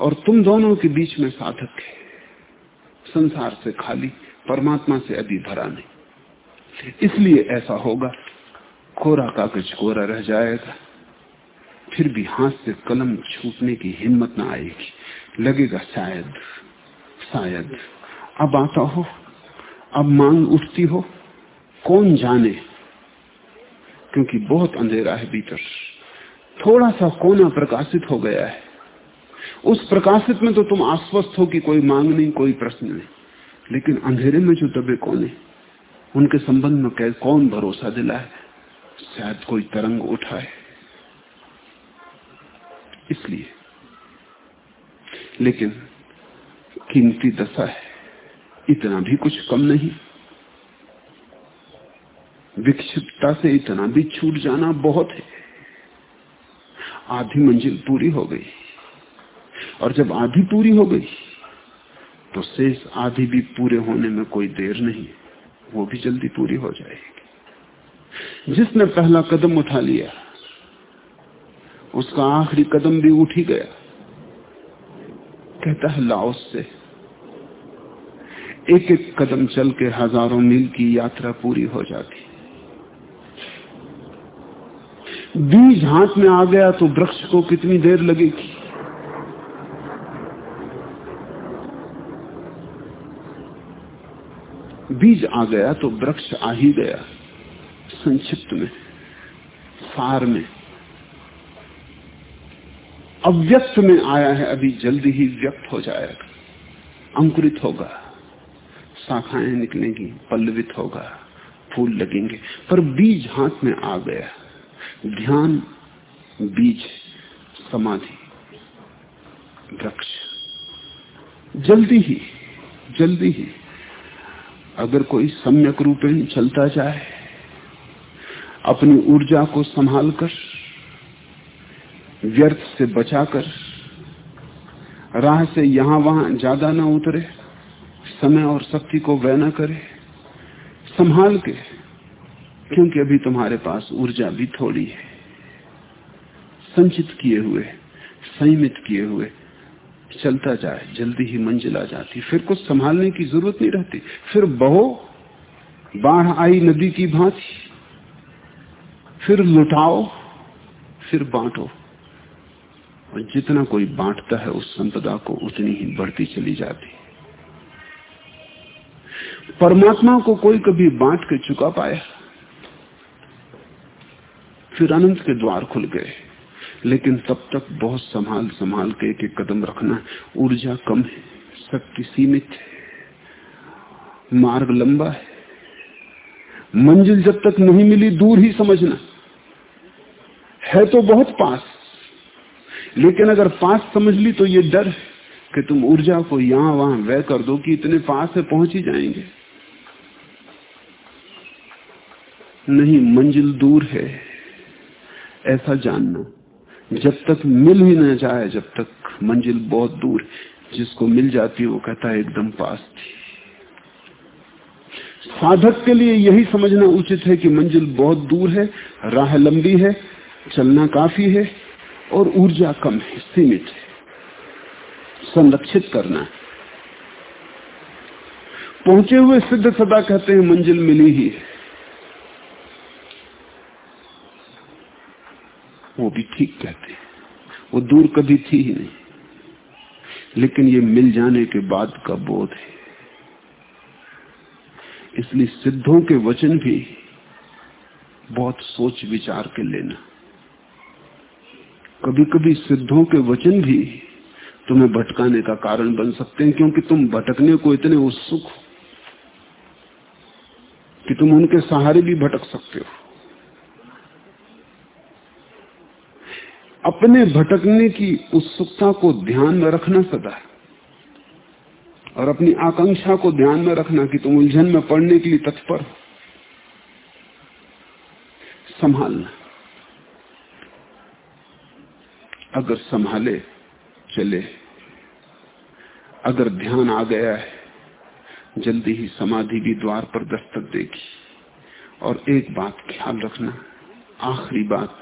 Speaker 1: और तुम दोनों के बीच में साधक है। संसार से खाली, परमात्मा से अभी भरा नहीं। इसलिए ऐसा होगा, कोरा कागज़ कोरा रह जाएगा, फिर भी हाथ से कलम छूटने की हिम्मत ना आएगी। लगेगा शायद शायद। अब आता हो अब मांग उठती हो, कौन जाने? क्योंकि बहुत अंधेरा है भीतर। थोड़ा सा कोना प्रकाशित हो गया है। उस प्रकाशित में तो तुम आश्वस्त हो कि कोई मांग नहीं, कोई प्रश्न नहीं। लेकिन अंधेरे में जो दबे कौन है? उनके संबंध में कौन भरोसा दिला है शायद कोई तरंग उठाए। इसलिए। लेकिन कीमती दशा है। इतना भी कुछ कम नहीं। विक्षिप्तता से इतना भी छूट जाना बहुत है। आधी मंजिल पूरी हो गई। और जब आधी पूरी हो गई तो शेष आधी भी पूरे होने में कोई देर नहीं, वो भी जल्दी पूरी हो जाएगी। जिसने पहला कदम उठा लिया, उसका आखिरी कदम भी उठ ही गया। कहता है लाओस से एक एक कदम चल के हज़ारों मील की यात्रा पूरी हो जाती। बीज हाथ में आ गया तो वृक्ष को कितनी देर लगेगी? बीज आ गया तो वृक्ष आ ही गया, संक्षिप्त में, सार में। अव्यक्त में आया है, अभी जल्दी ही व्यक्त हो जाएगा, अंकुरित होगा। शाखाएँ निकलेंगी, पल्लवित होगा, फूल लगेंगे। पर बीज हाथ में आ गया। ध्यान, बीज, समाधि, वृक्ष। जल्दी ही जल्दी ही, अगर कोई सम्यक रूप में चलता जाए, अपनी ऊर्जा को संभालकर, व्यर्थ से बचाकर, राह से यहाँ वहाँ ज़्यादा ना उतरे समय और शक्ति को व्यय न करे, संभाल के, क्योंकि अभी तुम्हारे पास ऊर्जा भी थोड़ी है। संचित किए हुए, संयमित किए हुए, चलता जाए, जल्दी ही मंजिल आ जाती। फिर कुछ संभालने की ज़रूरत नहीं रहती। फिर बहो, बाढ़ आई नदी की भांति। फिर लुटाओ, फिर बांटो। और जितना कोई बांटता है, उस संपदा को उतनी ही बढ़ती चली जाती। परमात्मा को कोई कभी बांट के चुका पाया। फिर अनंत के द्वार खुल गए। लेकिन तब तक बहुत संभाल संभाल के एक कदम रखना ऊर्जा कम है, शक्ति सीमित है। मार्ग लंबा है। मंजिल जब तक नहीं मिली, दूर ही समझना। है तो बहुत पास। लेकिन अगर पास समझ ली तो ये डर कि तुम ऊर्जा को यहाँ वहाँ व्यय कर दो कि इतने पास है पहुँच ही जाएँगे। नहीं, मंजिल दूर है। ऐसा जानना। जब तक मिल ही न जाए, जब तक मंजिल बहुत दूर, जिसको मिल जाती है, वो कहता है, एकदम पास थी। साधक के लिए यही समझना उचित है कि मंजिल बहुत दूर है, राह लंबी है, चलना काफ़ी है, और ऊर्जा कम है, सीमित है। संरक्षित करना है। पहुँचे हुए सिद्ध सदा कहते हैं, मंजिल मिली ही है। वो भी ठीक कहते हैं। वो दूर कभी थी ही नहीं। लेकिन ये मिल जाने के बाद का बोध है। इसलिए सिद्धों के वचन भी बहुत सोच विचार के लेना। कभी कभी सिद्धों के वचन भी तुम्हें भटकाने का कारण बन सकते हैं, क्योंकि तुम भटकने को इतने उत्सुक हो कि तुम उनके सहारे भी भटक सकते हो। अपने भटकने की उत्सुकता को ध्यान में रखना सदा और अपनी आकांक्षा को ध्यान में रखना कि तुम उलझन में पड़ने के लिए तत्पर हो। संभालना। अगर संभाले, चले। अगर ध्यान आ गया है, जल्दी ही समाधि भी द्वार पर दस्तक देगी। और एक बात ख्याल रखना, आखिरी बात।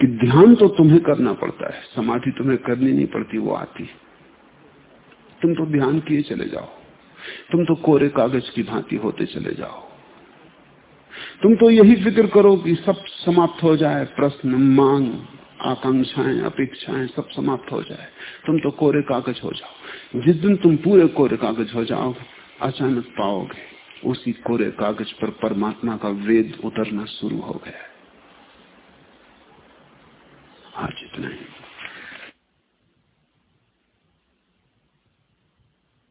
Speaker 1: कि ध्यान तो तुम्हें करना पड़ता है, समाधि तुम्हें करनी नहीं पड़ती, वो आती तुम तो ध्यान किए चले जाओ। तुम तो कोरे कागज़ की भांति होते चले जाओ। तुम तो यही फ़िक्र करो कि सब समाप्त हो जाए, प्रश्न, मांग, आकांक्षाएँ, अपेक्षाएँ सब समाप्त हो जाए। तुम तो कोरे कागज़ हो जाओ। जिस दिन तुम पूरे कोरे कागज़ हो जाओ, अचानक पाओगे, उसी कोरे कागज़ पर परमात्मा का वेद उतरना शुरू हो गया आज इतना ही